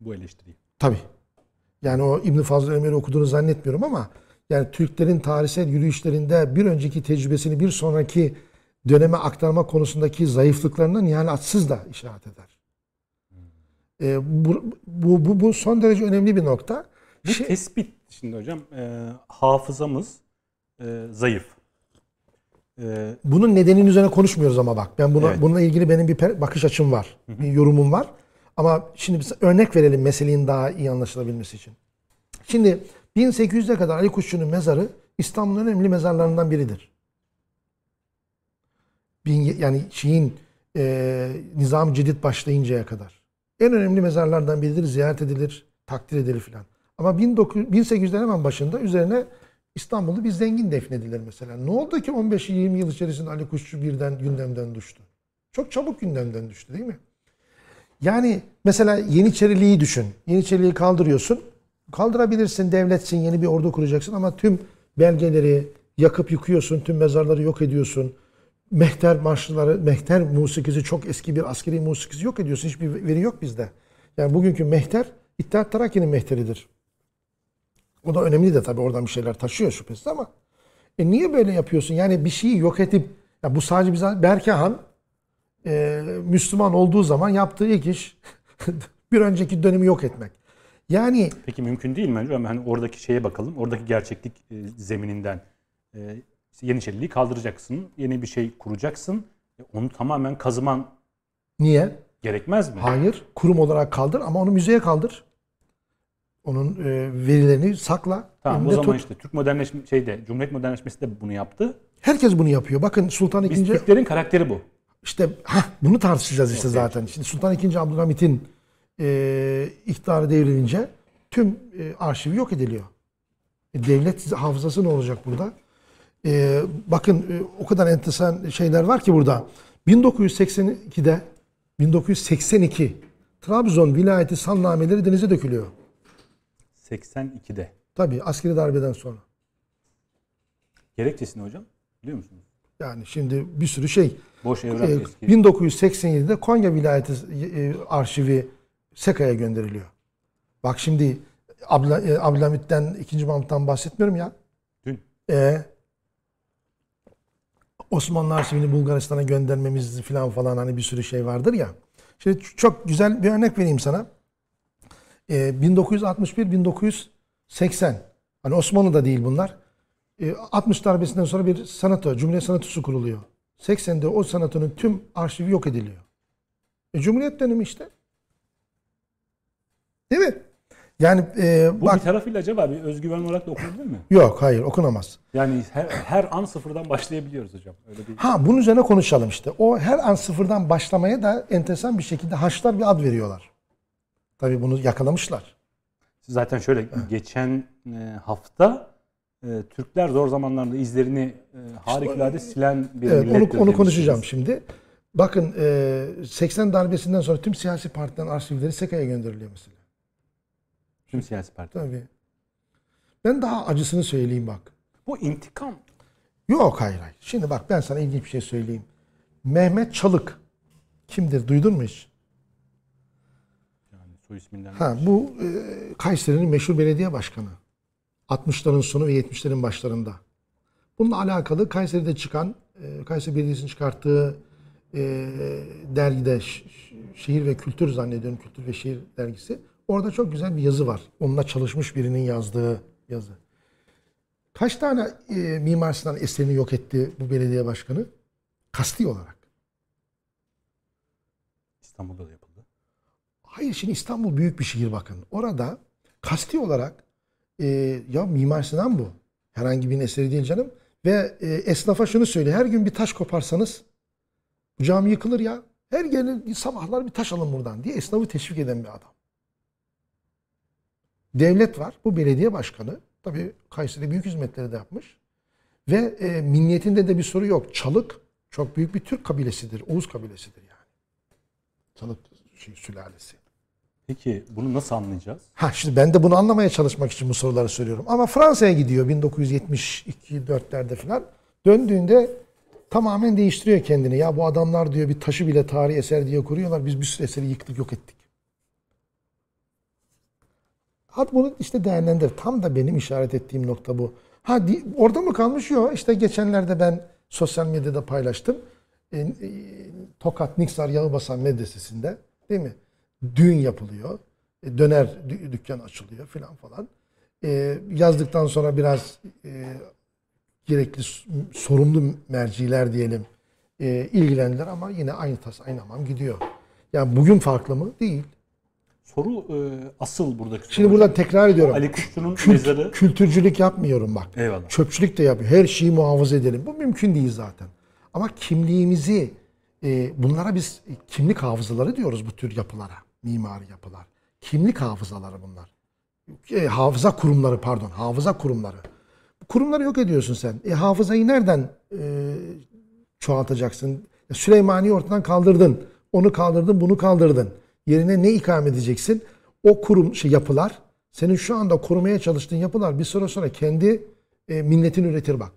Bu eleştiriyi. Tabii. Yani o İbn Fazıl Ömer'i okuduğunu zannetmiyorum ama yani Türklerin tarihsel yürüyüşlerinde bir önceki tecrübesini bir sonraki döneme aktarma konusundaki zayıflıklarına Nihal Atsız da işaret eder. Ee, bu, bu, bu, bu son derece önemli bir nokta. Bu Şey- tespit şimdi hocam e, hafızamız e, zayıf. E, Bunun nedeninin üzerine konuşmuyoruz ama bak. Ben buna Evet. bununla ilgili benim bir bakış açım var. Bir yorumum var. Ama şimdi biz örnek verelim meselenin daha iyi anlaşılabilmesi için. Şimdi 1800'e kadar Ali Kuşçu'nun mezarı İstanbul'un önemli mezarlarından biridir. Yani şeyin e, Nizam Cedid başlayıncaya kadar. En önemli mezarlardan biridir. Ziyaret edilir, takdir edilir filan. Ama 1900 1800'lerin hemen başında üzerine İstanbul'da bir zengin defnedilir mesela. Ne oldu ki 15-20 yıl içerisinde Ali Kuşçu birden gündemden düştü? Çok çabuk gündemden düştü değil mi? Yani mesela Yeniçeriliği düşün. Yeniçeriliği kaldırıyorsun. Kaldırabilirsin, devletsin, yeni bir ordu kuracaksın ama tüm belgeleri yakıp yıkıyorsun, tüm mezarları yok ediyorsun. Mehter marşları, mehter musikisi çok eski bir askeri musikisi yok ediyorsun. Hiçbir veri yok bizde. Yani bugünkü mehter İttihat Terakki'nin mehteridir. O da önemli de tabii oradan bir şeyler taşıyor şüphesiz ama e niye böyle yapıyorsun? Yani bir şeyi yok edip ya bu sadece bize Berke Han e, Müslüman olduğu zaman yaptığı ilk iş [LAUGHS] bir önceki dönemi yok etmek. Yani peki mümkün değil mi hocam? Hani oradaki şeye bakalım. Oradaki gerçeklik e, zemininden e, işte Yeniçeriliği kaldıracaksın. Yeni bir şey kuracaksın. E, onu tamamen kazıman niye? gerekmez mi? Hayır. Kurum olarak kaldır ama onu müzeye kaldır. Onun e, verilerini sakla. Tamam o elinde zaman tut. işte Türk modernleşme şeyde Cumhuriyet modernleşmesi de bunu yaptı. Herkes bunu yapıyor. Bakın Sultan Biz II. Türklerin karakteri bu. İşte heh, bunu tartışacağız işte zaten. Şimdi Sultan II. Abdülhamit'in e, iktidarı devrilince tüm e, arşivi yok ediliyor. E, devlet hafızası ne olacak burada? E, bakın e, o kadar enteresan şeyler var ki burada. 1982'de 1982 Trabzon vilayeti salnameleri denize dökülüyor. 82'de. Tabii askeri darbeden sonra. Gerekçesini hocam biliyor musunuz? Yani şimdi bir sürü şey. Boş evrak Ee, eski. 1987'de Konya Vilayeti e, arşivi SEKA'ya gönderiliyor. Bak şimdi Abla, e, Abdülhamit'ten, 2. Mahmut'tan bahsetmiyorum ya. Dün. Ee, Osmanlı arşivini Bulgaristan'a göndermemiz falan falan hani bir sürü şey vardır ya. Şimdi çok güzel bir örnek vereyim sana. Ee, 1961-1980 hani Osmanlı'da değil bunlar. Ee, 60 darbesinden sonra bir sanato, Cumhuriyet Sanatosu kuruluyor. 80'de o sanatonun tüm arşivi yok ediliyor. E, Cumhuriyet dönemi işte. Değil mi? Yani e, Bu bak bir tarafıyla acaba bir özgüven olarak da okunabilir mi? yok hayır okunamaz. Yani her, her an sıfırdan başlayabiliyoruz hocam. Öyle bir Ha bunun üzerine konuşalım işte. O her an sıfırdan başlamaya da enteresan bir şekilde Haçlar bir ad veriyorlar. Tabii bunu yakalamışlar. Zaten şöyle geçen e, hafta e, Türkler zor zamanlarında izlerini e, harikulade silen bir Evet, millet onu, onu konuşacağım şimdi. Bakın e, 80 darbesinden sonra tüm siyasi partilerin arşivleri SEKA'ya gönderiliyor mesela. Tüm siyasi parti. Tabii. Ben daha acısını söyleyeyim bak. Bu intikam. Yok hayır hayır. Şimdi bak ben sana ilginç bir şey söyleyeyim. Mehmet Çalık kimdir duydun mu hiç? Yani soy isminden. Ha bu e, Kayseri'nin meşhur belediye başkanı. 60'ların sonu ve 70'lerin başlarında. Bununla alakalı Kayseri'de çıkan, e, Kayseri Belediyesi'nin çıkarttığı e, dergide Şehir ve Kültür zannediyorum Kültür ve Şehir dergisi. Orada çok güzel bir yazı var. Onunla çalışmış birinin yazdığı yazı. Kaç tane e, Mimar Sinan eserini yok etti bu belediye başkanı? Kasti olarak. İstanbul'da da yapıldı. Hayır şimdi İstanbul büyük bir şehir bakın. Orada kasti olarak e, ya Mimar Sinan bu. Herhangi bir eseri değil canım. Ve e, esnafa şunu söyle. Her gün bir taş koparsanız cami yıkılır ya. Her gelin sabahlar bir taş alın buradan diye esnafı teşvik eden bir adam. Devlet var. Bu belediye başkanı. Tabii Kayseri büyük hizmetleri de yapmış. Ve e, milliyetinde de bir soru yok. Çalık çok büyük bir Türk kabilesidir. Oğuz kabilesidir yani. Salı şey, sülalesi. Peki bunu nasıl anlayacağız? Ha şimdi ben de bunu anlamaya çalışmak için bu soruları soruyorum. Ama Fransa'ya gidiyor 1972-4'lerde falan. Döndüğünde tamamen değiştiriyor kendini. Ya bu adamlar diyor bir taşı bile tarihi eser diye kuruyorlar. Biz bir sürü eseri yıktık yok ettik. Hadi bunu işte değerlendir. Tam da benim işaret ettiğim nokta bu. Ha orada mı kalmış? Yok. İşte geçenlerde ben sosyal medyada paylaştım. E, e, Tokat Niksar Yağıbasan Medresesi'nde değil mi? Düğün yapılıyor. E, döner dü- dükkan açılıyor filan falan. E, yazdıktan sonra biraz e, gerekli sorumlu merciler diyelim e, ilgilendiler ama yine aynı tas aynı hamam gidiyor. Yani bugün farklı mı? Değil. Soru e, asıl buradaki soru. Şimdi burada tekrar ediyorum. Ali Kuşçu'nun Kült- mezarı kültürcülük yapmıyorum bak. Eyvallah. Çöpçülük de yapıyor. Her şeyi muhafaza edelim. Bu mümkün değil zaten. Ama kimliğimizi e, bunlara biz kimlik hafızaları diyoruz bu tür yapılara. Mimari yapılar. Kimlik hafızaları bunlar. E, hafıza kurumları pardon. Hafıza kurumları. Kurumları yok ediyorsun sen. E, hafızayı nereden e, çoğaltacaksın? E, Süleymaniye ortadan kaldırdın. Onu kaldırdın, bunu kaldırdın. Yerine ne ikame edeceksin? O kurum şey yapılar, senin şu anda korumaya çalıştığın yapılar bir süre sonra kendi e, milletini üretir bak.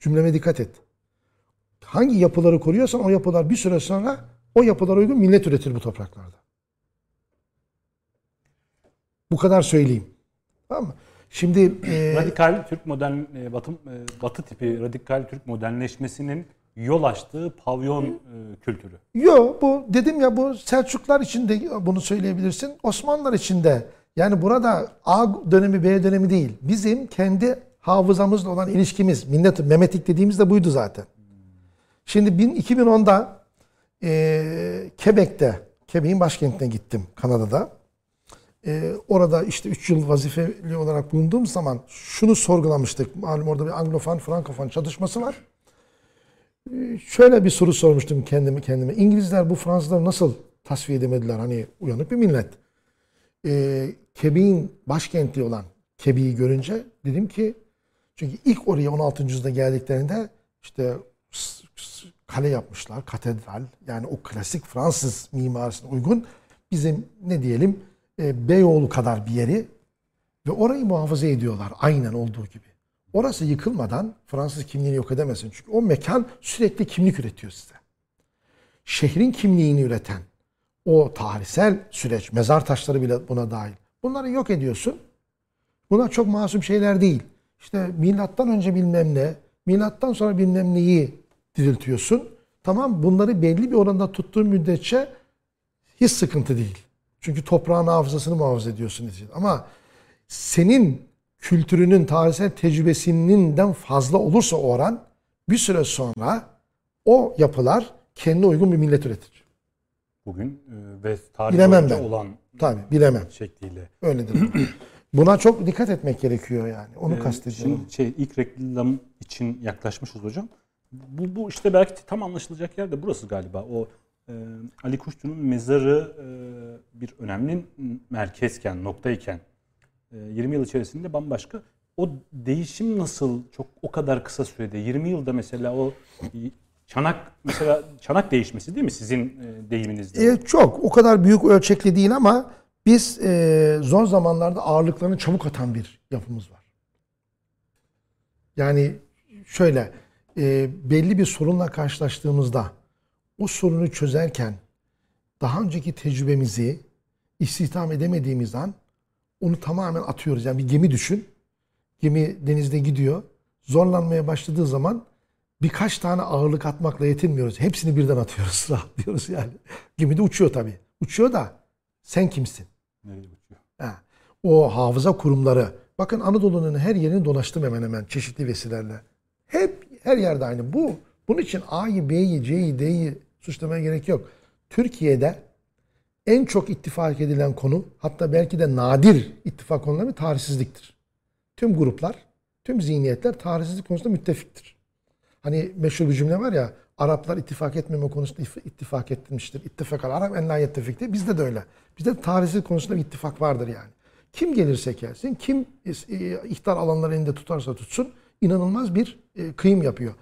Cümleme dikkat et. Hangi yapıları koruyorsan o yapılar bir süre sonra o yapılara uygun millet üretir bu topraklarda. Bu kadar söyleyeyim. Tamam mı? Şimdi e, radikal Türk modern e, batı, e, batı tipi radikal Türk modernleşmesinin yol açtığı pavyon e, kültürü. Yo bu dedim ya bu Selçuklar için de bunu söyleyebilirsin. Osmanlılar için de yani burada A dönemi B dönemi değil. Bizim kendi hafızamızla olan ilişkimiz. Millet Mehmetlik dediğimiz de buydu zaten. Şimdi bin- 2010'da e, Quebec'te, Quebec'in başkentine gittim Kanada'da. E, orada işte 3 yıl vazifeli olarak bulunduğum zaman şunu sorgulamıştık. Malum orada bir Anglofon, Frankofon çatışması var şöyle bir soru sormuştum kendime kendime. İngilizler bu Fransızları nasıl tasfiye edemediler? Hani uyanık bir millet. Ee, Quebec'in başkenti olan Quebec'i görünce dedim ki çünkü ilk oraya 16. yüzyılda geldiklerinde işte kale yapmışlar, katedral. Yani o klasik Fransız mimarisine uygun bizim ne diyelim e, Beyoğlu kadar bir yeri ve orayı muhafaza ediyorlar aynen olduğu gibi. Orası yıkılmadan Fransız kimliğini yok edemezsin. Çünkü o mekan sürekli kimlik üretiyor size. Şehrin kimliğini üreten o tarihsel süreç, mezar taşları bile buna dahil. Bunları yok ediyorsun. Bunlar çok masum şeyler değil. İşte milattan önce bilmem ne, milattan sonra bilmem neyi diriltiyorsun. Tamam bunları belli bir oranda tuttuğun müddetçe hiç sıkıntı değil. Çünkü toprağın hafızasını muhafaza ediyorsun. Ama senin kültürünün tarihsel tecrübesinden fazla olursa o oran bir süre sonra o yapılar kendine uygun bir millet üretir. Bugün e, ve tarih Bilemem boyunca ben. olan Tabii bilemem. şekliyle. Öyledir. bu. [CLEARS THROAT] Buna çok dikkat etmek gerekiyor yani. Onu Ee, kastediyorum. Şimdi şey ilk reklam için yaklaşmışız hocam. Bu, bu işte belki tam anlaşılacak yer de burası galiba. O e, Ali Kuşçu'nun mezarı e, bir önemli merkezken, noktayken e, 20 yıl içerisinde bambaşka. O değişim nasıl çok o kadar kısa sürede 20 yılda mesela o çanak mesela çanak değişmesi değil mi sizin e, deyiminizde? E, çok. O kadar büyük ölçekli değil ama biz e, zor zamanlarda ağırlıklarını çabuk atan bir yapımız var. Yani şöyle e, belli bir sorunla karşılaştığımızda o sorunu çözerken daha önceki tecrübemizi istihdam edemediğimiz an onu tamamen atıyoruz. Yani bir gemi düşün. Gemi denizde gidiyor. Zorlanmaya başladığı zaman birkaç tane ağırlık atmakla yetinmiyoruz. Hepsini birden atıyoruz. [LAUGHS] Rahatlıyoruz yani. Gemi de uçuyor tabii. Uçuyor da sen kimsin? Nereye uçuyor? Ha, o hafıza kurumları. Bakın Anadolu'nun her yerini dolaştım hemen hemen çeşitli vesilelerle. Hep her yerde aynı. Bu bunun için A'yı, B'yi, C'yi, D'yi suçlamaya gerek yok. Türkiye'de en çok ittifak edilen konu hatta belki de nadir ittifak konuları tarihsizliktir. Tüm gruplar, tüm zihniyetler tarihsizlik konusunda müttefiktir. Hani meşhur bir cümle var ya Araplar ittifak etmeme konusunda if- ittifak etmiştir. İttifakal Arap en la yettefikti. Bizde de öyle. Bizde de tarihsizlik konusunda bir ittifak vardır yani. Kim gelirse gelsin, kim e, ihtar alanları elinde tutarsa tutsun inanılmaz bir e, kıyım yapıyor.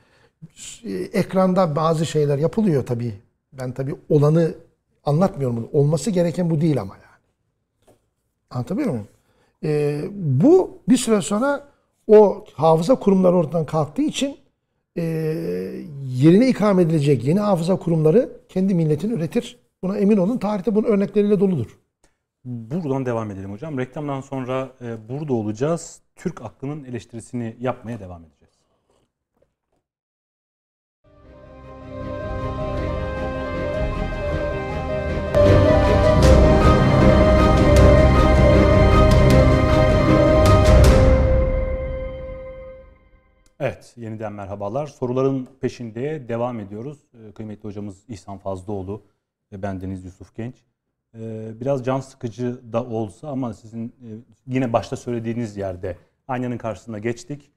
E, Ekranda bazı şeyler yapılıyor tabii. Ben tabii olanı Anlatmıyorum bunu. Olması gereken bu değil ama yani. Anlatabiliyor muyum? Ee, bu bir süre sonra o hafıza kurumları ortadan kalktığı için e, yerine ikame edilecek yeni hafıza kurumları kendi milletini üretir. Buna emin olun. Tarihte bunun örnekleriyle doludur. Buradan devam edelim hocam. Reklamdan sonra e, burada olacağız. Türk aklının eleştirisini yapmaya devam edeceğiz. Evet, yeniden merhabalar. Soruların peşinde devam ediyoruz. Ee, Kıymetli hocamız İhsan Fazlıoğlu ve bendeniz Yusuf Genç. Ee, Biraz can sıkıcı da olsa ama sizin e, yine başta söylediğiniz yerde aynanın karşısına geçtik.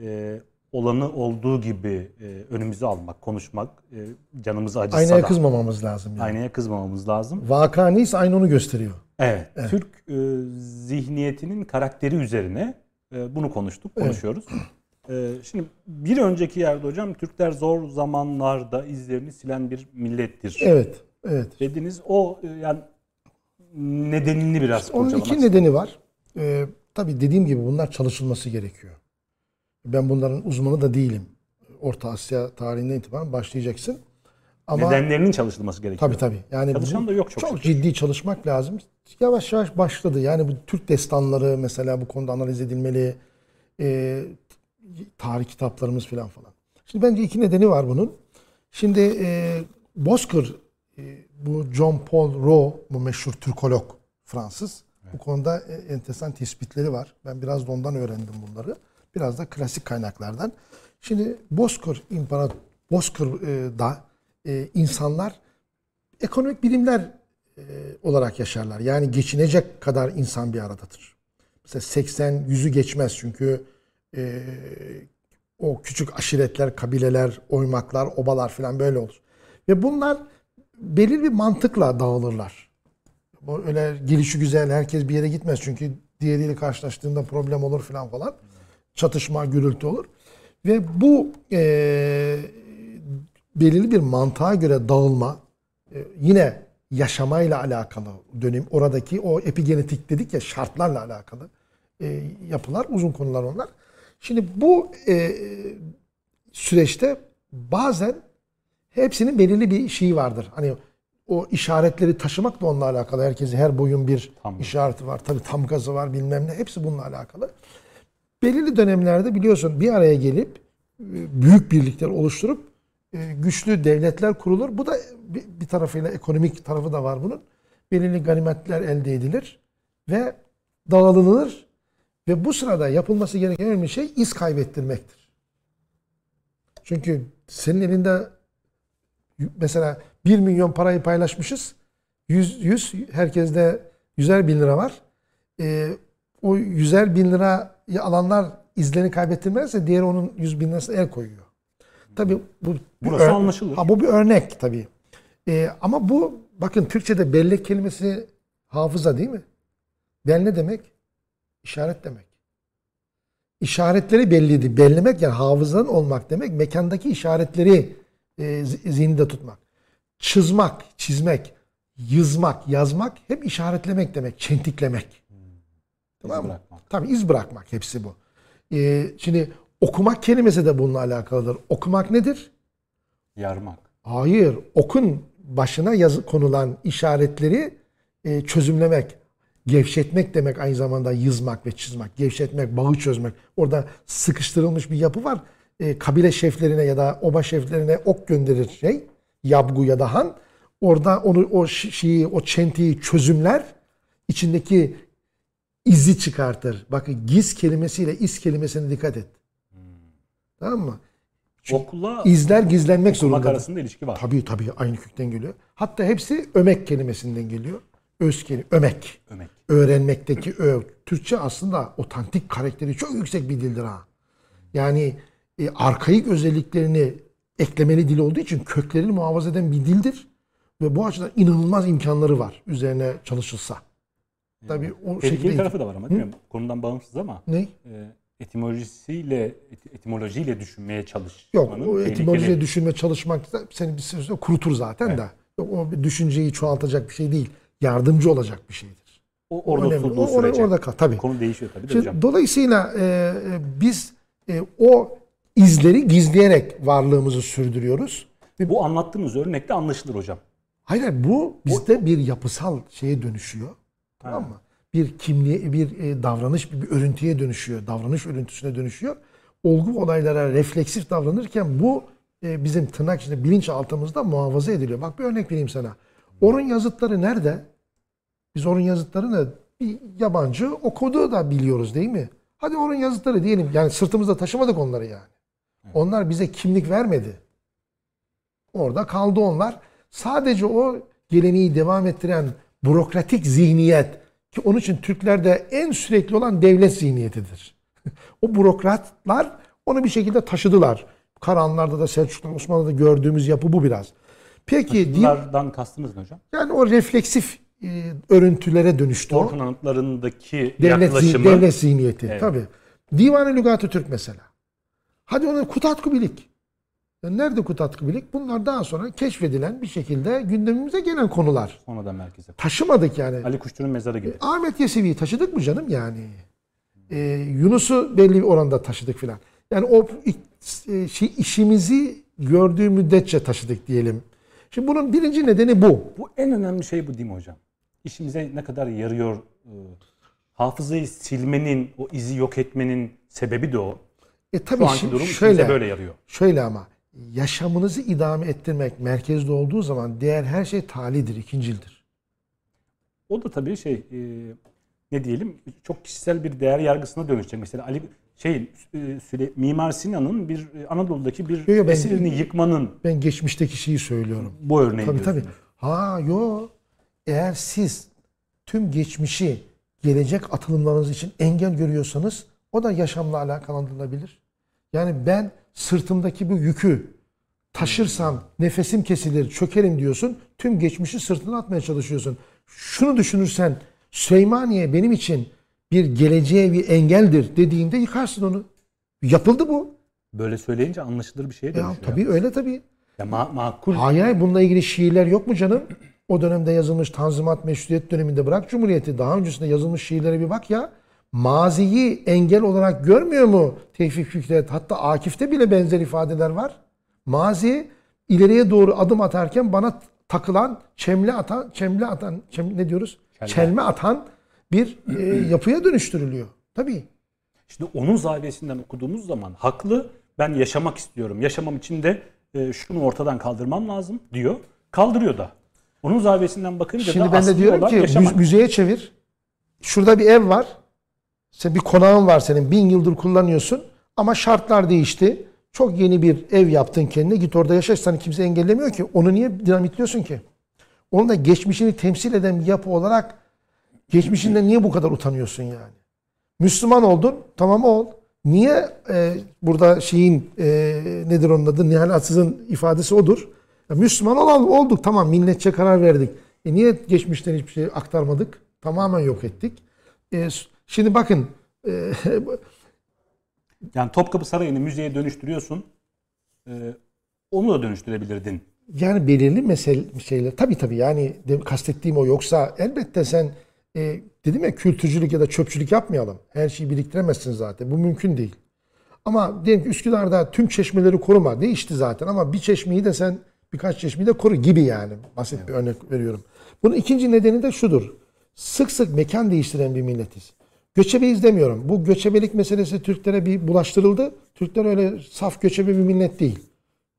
Ee, Olanı olduğu gibi e, önümüze almak, konuşmak, e, canımızı acısa Aynaya da kızmamamız lazım. Yani. aynaya kızmamamız lazım. Vaka neyse aynı onu gösteriyor. Evet, Türk e, zihniyetinin karakteri üzerine bunu konuştuk, konuşuyoruz. E, [CLEARS THROAT] şimdi bir önceki yerde hocam Türkler zor zamanlarda izlerini silen bir millettir. Evet. Evet. Dediniz o e, yani nedenini biraz Onun kurcalamak iki nedeni var. Ee, tabii dediğim gibi bunlar çalışılması gerekiyor. Ben bunların uzmanı da değilim. Orta Asya tarihinden itibaren başlayacaksın. Ama Nedenlerinin çalışılması gerekiyor. tabii tabii. Yani Çalışan da yok çok Çok şükür. ciddi çalışmak lazım. Yavaş yavaş başladı. Yani bu Türk destanları mesela bu konuda analiz edilmeli. Ee, tarih kitaplarımız falan falan. Şimdi bence iki nedeni var bunun. Şimdi e, Bozkır e, bu John Paul Rowe bu meşhur Türkolog Fransız. Bu konuda e, enteresan tespitleri var. Ben biraz da ondan öğrendim bunları. Biraz da klasik kaynaklardan. Şimdi Bozkır İmparator Bozkır'da e, insanlar ekonomik bilimler e, olarak yaşarlar. Yani geçinecek kadar insan bir aradadır. Mesela 80 yüzü geçmez çünkü e, o küçük aşiretler, kabileler, oymaklar, obalar falan böyle olur. Ve bunlar belirli bir mantıkla dağılırlar. Öyle gelişi güzel herkes bir yere gitmez çünkü diğeriyle karşılaştığında problem olur falan falan. Çatışma, gürültü olur. Ve bu e, belirli bir mantığa göre dağılma e, yine yaşamayla alakalı dönem oradaki o epigenetik dedik ya şartlarla alakalı e, yapılar uzun konular onlar. Şimdi bu e, süreçte bazen hepsinin belirli bir şeyi vardır. Hani o işaretleri taşımak da onunla alakalı. Herkesin her boyun bir Tam. işareti var. Tabii tam gazı var bilmem ne. Hepsi bununla alakalı. Belirli dönemlerde biliyorsun bir araya gelip e, büyük birlikler oluşturup e, güçlü devletler kurulur. Bu da bir- bir tarafıyla ekonomik tarafı da var bunun. Belirli ganimetler elde edilir ve dağılınır ve bu sırada yapılması gereken önemli şey iz kaybettirmektir. Çünkü senin elinde mesela 1 milyon parayı paylaşmışız. 100, 100 herkeste 100'er bin lira var. Ee, o 100'er bin lirayı alanlar izlerini kaybettirmezse diğeri onun 100 bin lirasına el koyuyor. Tabii bu Burası anlaşılır. Ha, bu bir örnek tabii. Ee, ama bu bakın Türkçe'de bellek kelimesi hafıza değil mi? Bel ne demek? İşaret demek. İşaretleri belliydi. Bellemek yani hafızanın olmak demek. Mekandaki işaretleri e, zihinde tutmak. Çizmek, çizmek, yazmak, yazmak hep işaretlemek demek. Çentiklemek. Tamam mı? bırakmak. Tabii iz bırakmak hepsi bu. Ee, şimdi okumak kelimesi de bununla alakalıdır. Okumak nedir? Yarmak. Hayır. Okun başına yazı konulan işaretleri e, çözümlemek. Gevşetmek demek aynı zamanda yızmak ve çizmek. Gevşetmek, bağı çözmek. Orada sıkıştırılmış bir yapı var. E, kabile şeflerine ya da oba şeflerine ok gönderir şey. Yabgu ya da han. Orada onu o şeyi, o çentiyi çözümler. içindeki izi çıkartır. Bakın giz kelimesiyle iz kelimesine dikkat et. Tamam mı? Okula İzler gizlenmek zorunda. arasında ilişki var. Tabii tabii aynı kökten geliyor. Hatta hepsi ömek kelimesinden geliyor. Öz kelime, ömek. Ömek. Öğrenmekteki ö. Türkçe aslında otantik karakteri çok yüksek bir dildir ha. Yani e, arkaik özelliklerini eklemeli dil olduğu için köklerini muhafaza eden bir dildir. Ve bu açıdan inanılmaz imkanları var üzerine çalışılsa. Tabii o Tehlikeli şekilde... tarafı da var ama değil mi? Konudan bağımsız ama Ne? e, etimolojisiyle eti- etimolojiyle düşünmeye çalış. Yok o etimolojiye düşünme çalışmak da seni bir süre kurutur zaten Evet. de. O düşünceyi çoğaltacak bir şey değil. Yardımcı olacak bir şeydir. O orada önemli. oturduğu O- sürece. orada kal- tabii. Konu değişiyor tabii de Şimdi hocam. dolayısıyla e, e, biz e, o izleri gizleyerek varlığımızı sürdürüyoruz. Bu anlattığınız örnekte anlaşılır hocam. Hayır bu bizde bir yapısal şeye dönüşüyor. Tamam mı? Bir kimliğe, bir e, davranış, bir, örüntüye dönüşüyor. Davranış örüntüsüne dönüşüyor. Olgu olaylara refleksif davranırken bu e, bizim tırnak içinde bilinçaltımızda muhafaza ediliyor. Bak bir örnek vereyim sana. Orun yazıtları nerede? Biz Orun yazıtlarını bir yabancı okudu da biliyoruz değil mi? Hadi Orun yazıtları diyelim. Yani sırtımızda taşımadık onları yani. Onlar bize kimlik vermedi. Orada kaldı onlar. Sadece o geleneği devam ettiren bürokratik zihniyet ki onun için Türklerde en sürekli olan devlet zihniyetidir. [LAUGHS] o bürokratlar onu bir şekilde taşıdılar. Karahanlarda da Selçuklu Osmanlı'da gördüğümüz yapı bu biraz. Peki Bunlardan kastınız ne hocam? yani o refleksif e, örüntülere dönüştü o. Orhun anıtlarındaki Devlet, yaklaşımı devlet zihniyeti. Evet. Tabii. Divan-ı Lügat-ı Türk mesela. Hadi ona Kutatku Bilik. Ya nerede Kutatku Bilik? Bunlar daha sonra keşfedilen bir şekilde gündemimize gelen konular. sonradan merkeze. Taşımadık yani. Ali Kuşçu'nun mezarı gibi. Ahmet Yesevi'yi taşıdık mı canım yani? Ee, Yunus'u belli bir oranda taşıdık filan. Yani o e, şey, işimizi gördüğü müddetçe taşıdık diyelim. Şimdi bunun birinci nedeni bu. Bu en önemli şey bu değil mi hocam? İşimize ne kadar yarıyor? e, Hafızayı silmenin, o izi yok etmenin sebebi de o. E Şu tabii anki şimdi durum şöyle, böyle yarıyor. şöyle ama yaşamınızı idame ettirmek merkezde olduğu zaman diğer her şey talidir, ikincildir. O da tabii şey e, ne diyelim çok kişisel bir değer yargısına dönüşecek. Mesela Ali şey e, Süle- Mimar Sinan'ın bir e, Anadolu'daki bir Yo, yo, ben- eserini yıkmanın Ben geçmişteki şeyi söylüyorum. bu örneği Tabii tabii. diyorsunuz. Ha yo. Eğer siz tüm geçmişi gelecek atılımlarınız için engel görüyorsanız o da yaşamla alakalandırılabilir. Yani ben sırtımdaki bu yükü taşırsam nefesim kesilir, çökerim diyorsun. Tüm geçmişi sırtına atmaya çalışıyorsun. Şunu düşünürsen Süleymaniye benim için bir geleceğe bir engeldir dediğinde yıkarsın onu. Yapıldı bu. Böyle söyleyince anlaşılır bir şeye Ya, dönüşüyor. tabii öyle tabii. Ya ma- makul Hayır hayır bununla ilgili şiirler yok mu canım? O dönemde yazılmış Tanzimat Meşrutiyet döneminde bırak Cumhuriyeti daha öncesinde yazılmış şiirlere bir bak ya. Maziyi engel olarak görmüyor mu Tevfik Fikret? Hatta Akif'te bile benzer ifadeler var. Mazi ileriye doğru adım atarken bana takılan, çemle atan, çemle atan, çem, ne diyoruz? Çelme. Çelme atan bir e, yapıya dönüştürülüyor. Tabii. İşte onun zaviyesinden okuduğumuz zaman haklı. Ben yaşamak istiyorum. Yaşamam için de e, şunu ortadan kaldırmam lazım diyor. Kaldırıyor da. Onun zaviyesinden bakınca Şimdi da ben de diyorum ki yaşamak. müze- müzeye çevir. Şurada bir ev var. Sen bir konağın var senin. Bin yıldır kullanıyorsun. Ama şartlar değişti. Çok yeni bir ev yaptın kendine. Git orada yaşa. Seni kimse engellemiyor ki. Onu niye dinamitliyorsun ki? Onu da geçmişini temsil eden bir yapı olarak geçmişinden niye bu kadar utanıyorsun yani? Müslüman oldun. Tamam ol. Niye e, burada şeyin e, nedir onun adı? Nihal Atsız'ın ifadesi odur. Ya Müslüman olan olduk. Tamam milletçe karar verdik. E niye geçmişten hiçbir şey aktarmadık? Tamamen yok ettik. E, şimdi bakın e, Yani Topkapı Sarayı'nı müzeye dönüştürüyorsun. E, onu da dönüştürebilirdin. yani belirli mesele şeyler tabii tabii yani kastettiğim o yoksa elbette sen e, dedim ya kültürcülük ya da çöpçülük yapmayalım. Her şeyi biriktiremezsin zaten. Bu mümkün değil. Ama diyelim ki Üsküdar'da tüm çeşmeleri koruma. Değişti zaten ama bir çeşmeyi de sen birkaç çeşmeyi de koru gibi yani. Basit bir örnek veriyorum. Bunun ikinci nedeni de şudur. Sık sık mekan değiştiren bir milletiz. Göçebeyiz demiyorum. Bu göçebelik meselesi Türklere bir bulaştırıldı. Türkler öyle saf göçebe bir millet değil.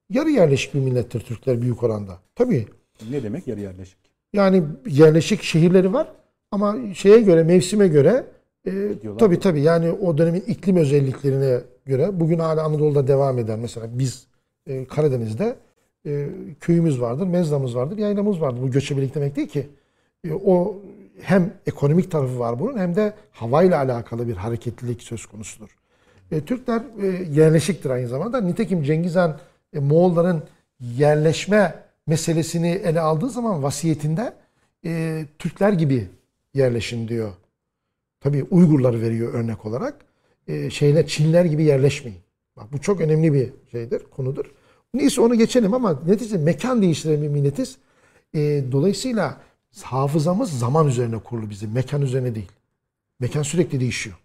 Yarı yerleşik bir millettir Türkler büyük oranda. Tabii. Ne demek yarı yerleşik? Yani yerleşik şehirleri var ama şeye göre, mevsime göre e, Gidiyorlar. tabii tabii yani o dönemin iklim özelliklerine göre bugün hala Anadolu'da devam eden mesela biz e, Karadeniz'de e, köyümüz vardır, mezramız vardır, yaylamız vardır. Bu göçebelik demek değil ki. E, o hem ekonomik tarafı var bunun hem de havayla alakalı bir hareketlilik söz konusudur. E, Türkler e, yerleşiktir aynı zamanda. Nitekim Cengiz Han e, Moğolların yerleşme meselesini ele aldığı zaman vasiyetinde e, Türkler gibi yerleşin diyor. Tabii Uygurları veriyor örnek olarak. E, şeyler Çinler gibi yerleşmeyin. Bak bu çok önemli bir şeydir, konudur. Neyse onu geçelim ama neticede mekan değiştiren bir milletiz. E, dolayısıyla hafızamız zaman üzerine kurulu bizim. Mekan üzerine değil. Mekan sürekli değişiyor.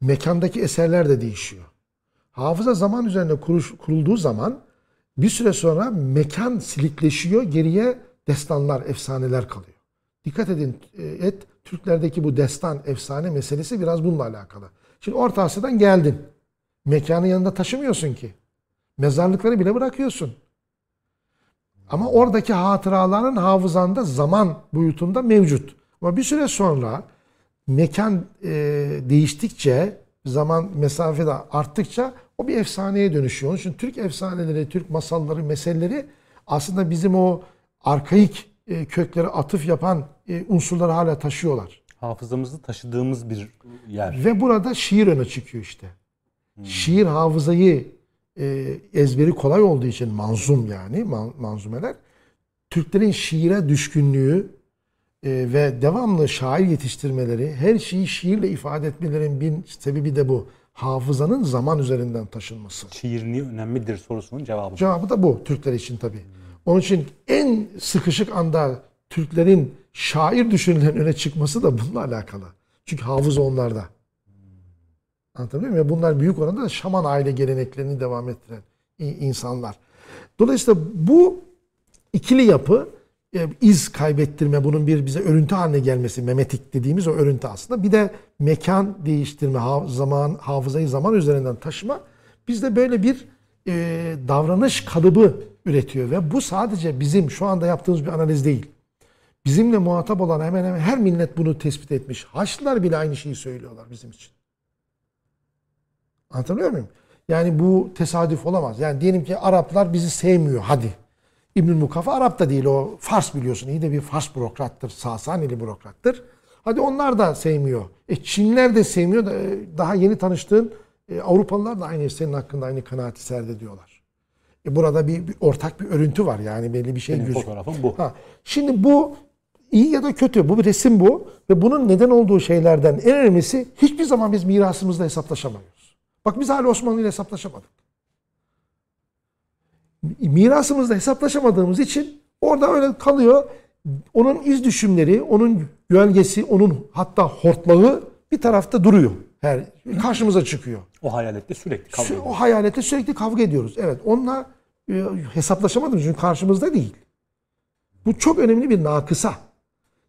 Mekandaki eserler de değişiyor. Hafıza zaman üzerine kuruş- kurulduğu zaman bir süre sonra mekan silikleşiyor. Geriye destanlar, efsaneler kalıyor. Dikkat edin e, et Türklerdeki bu destan, efsane meselesi biraz bununla alakalı. Şimdi Orta Asya'dan geldin. Mekanı yanında taşımıyorsun ki. Mezarlıkları bile bırakıyorsun. Ama oradaki hatıraların hafızanda zaman boyutunda mevcut. Ama bir süre sonra mekan e, değiştikçe, zaman mesafe de arttıkça o bir efsaneye dönüşüyor. Onun için Türk efsaneleri, Türk masalları, meseleleri aslında bizim o arkaik e, köklere atıf yapan e, unsurları hala taşıyorlar. Hafızamızı taşıdığımız bir yer. Ve burada şiir öne çıkıyor işte. Şiir hafızayı e, ezberi kolay olduğu için manzum yani man- manzumeler. Türklerin şiire düşkünlüğü e, ve devamlı şair yetiştirmeleri, her şeyi şiirle ifade etmelerin bir sebebi de bu. Hafızanın zaman üzerinden taşınması. Şiir niye önemlidir sorusunun cevabı. Cevabı da bu Türkler için tabii. Onun için en sıkışık anda Türklerin şair düşünürlerin öne çıkması da bununla alakalı. Çünkü hafıza onlarda. Anlatabiliyor muyum? Bunlar büyük oranda da şaman aile geleneklerini devam ettiren insanlar. Dolayısıyla bu ikili yapı e, iz kaybettirme, bunun bir bize örüntü haline gelmesi, memetik dediğimiz o örüntü aslında. Bir de mekan değiştirme, zaman hafızayı zaman üzerinden taşıma bizde böyle bir e, davranış kalıbı üretiyor ve bu sadece bizim şu anda yaptığımız bir analiz değil. Bizimle muhatap olan hemen hemen her millet bunu tespit etmiş. Haçlılar bile aynı şeyi söylüyorlar bizim için. Anlatabiliyor muyum? Yani bu tesadüf olamaz. Yani diyelim ki Araplar bizi sevmiyor hadi. İbnül Mukafa Arap da değil o Fars biliyorsun. İyi de bir Fars bürokrattır. Sasanili bürokrattır. Hadi onlar da sevmiyor. E Çinliler de sevmiyor. e, Daha yeni tanıştığın e, Avrupalılar da aynı senin hakkında aynı kanaati serdediyorlar. E burada bir, bir ortak bir örüntü var yani belli bir şey Benim gözüküyor. fotoğrafım bu. Ha, şimdi bu iyi ya da kötü. Bu bir resim bu. Ve bunun neden olduğu şeylerden en önemlisi hiçbir zaman biz mirasımızla hesaplaşamıyoruz. Bak biz hala Osmanlı ile hesaplaşamadık. Mirasımızla hesaplaşamadığımız için orada öyle kalıyor. Onun iz düşümleri, onun gölgesi, onun hatta hortlağı bir tarafta duruyor. Her karşımıza çıkıyor. O hayalette sürekli Sü- kalıyor. o hayalete sürekli kavga ediyoruz. Evet onunla e, hesaplaşamadım çünkü karşımızda değil. Bu çok önemli bir nakısa.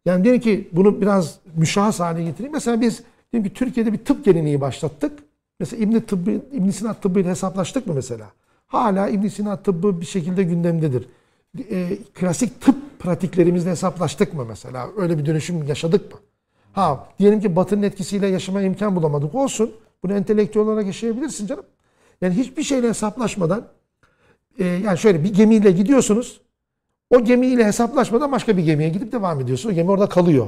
Yani diyelim ki bunu biraz müşahhas hale getireyim. Mesela biz diyelim ki Türkiye'de bir tıp geleneği başlattık. Mesela İbn tıbbı, İbn Sina tıbbıyla hesaplaştık mı mesela? Hala İbn Sina tıbbı bir şekilde gündemdedir. E, klasik tıp pratiklerimizle hesaplaştık mı mesela? Öyle bir dönüşüm yaşadık mı? Ha diyelim ki Batı'nın etkisiyle yaşama imkan bulamadık. Olsun. Bunu entelektüel olarak yaşayabilirsin canım. Yani hiçbir şeyle hesaplaşmadan e, yani şöyle bir gemiyle gidiyorsunuz. O gemiyle hesaplaşmadan başka bir gemiye gidip devam ediyorsunuz. O gemi orada kalıyor.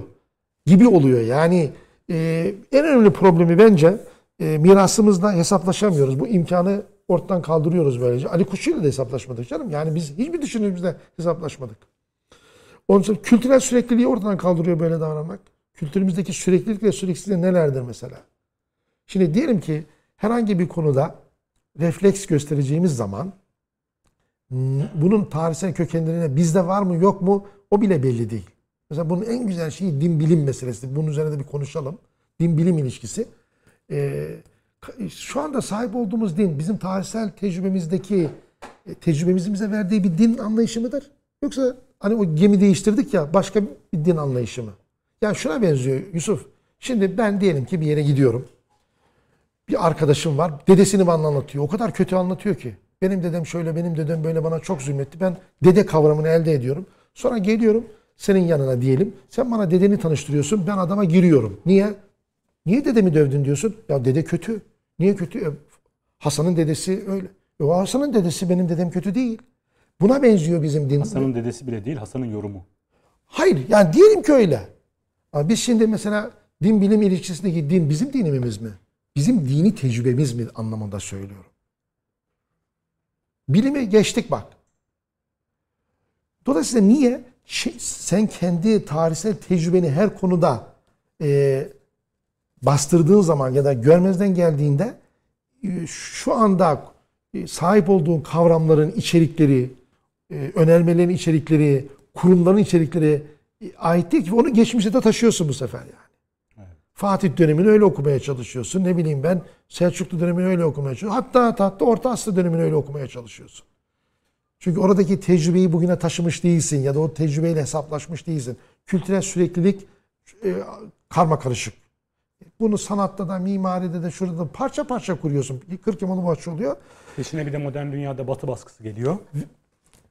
Gibi oluyor. Yani e, en önemli problemi bence e, mirasımızla hesaplaşamıyoruz. Bu imkanı ortadan kaldırıyoruz böylece. Ali Kuşçu'yla da hesaplaşmadık canım. Yani biz hiçbir düşündüğümüzde hesaplaşmadık. Onun için kültürel sürekliliği ortadan kaldırıyor böyle davranmak. Kültürümüzdeki süreklilik ve süreksizlik nelerdir mesela? Şimdi diyelim ki herhangi bir konuda refleks göstereceğimiz zaman bunun tarihsel kökenlerine bizde var mı yok mu o bile belli değil. Mesela bunun en güzel şeyi din bilim meselesi. Bunun üzerine de bir konuşalım. Din bilim ilişkisi. Ee, şu anda sahip olduğumuz din bizim tarihsel tecrübemizdeki e, tecrübemizin bize verdiği bir din anlayışı mıdır? Yoksa hani o gemi değiştirdik ya başka bir din anlayışı mı? Yani şuna benziyor Yusuf. Şimdi ben diyelim ki bir yere gidiyorum. Bir arkadaşım var. Dedesini bana anlatıyor. O kadar kötü anlatıyor ki. Benim dedem şöyle, benim dedem böyle bana çok zulmetti. Ben dede kavramını elde ediyorum. Sonra geliyorum senin yanına diyelim. Sen bana dedeni tanıştırıyorsun. Ben adama giriyorum. Niye? Niye dedemi dövdün diyorsun? Ya dede kötü. Niye kötü? E, Hasan'ın dedesi öyle. E, o Hasan'ın dedesi benim dedem kötü değil. Buna benziyor bizim din. Hasan'ın dedesi bile değil, Hasan'ın yorumu. Hayır yani diyelim ki öyle. Ama biz şimdi mesela din bilim ilişkisindeki din bizim dinimiz mi? Bizim dini tecrübemiz mi anlamında söylüyorum. Bilimi geçtik bak. Dolayısıyla niye? Şey- sen kendi tarihsel tecrübeni her konuda e, bastırdığın zaman ya da görmezden geldiğinde e, şu anda e, sahip olduğun kavramların içerikleri, e, önermelerin içerikleri, kurumların içerikleri ait değil ki. Onu geçmişe de taşıyorsun bu sefer yani. Fatih dönemini öyle okumaya çalışıyorsun. Ne bileyim ben Selçuklu dönemini öyle okumaya çalışıyorsun. Hatta hatta Orta Asya dönemini öyle okumaya çalışıyorsun. Çünkü oradaki tecrübeyi bugüne taşımış değilsin ya da o tecrübeyle hesaplaşmış değilsin. Kültürel süreklilik e, karma karışık. Bunu sanatta da, mimaride de, şurada da parça parça kuruyorsun. 40 yamalı maç oluyor. Peşine bir de modern dünyada batı baskısı geliyor.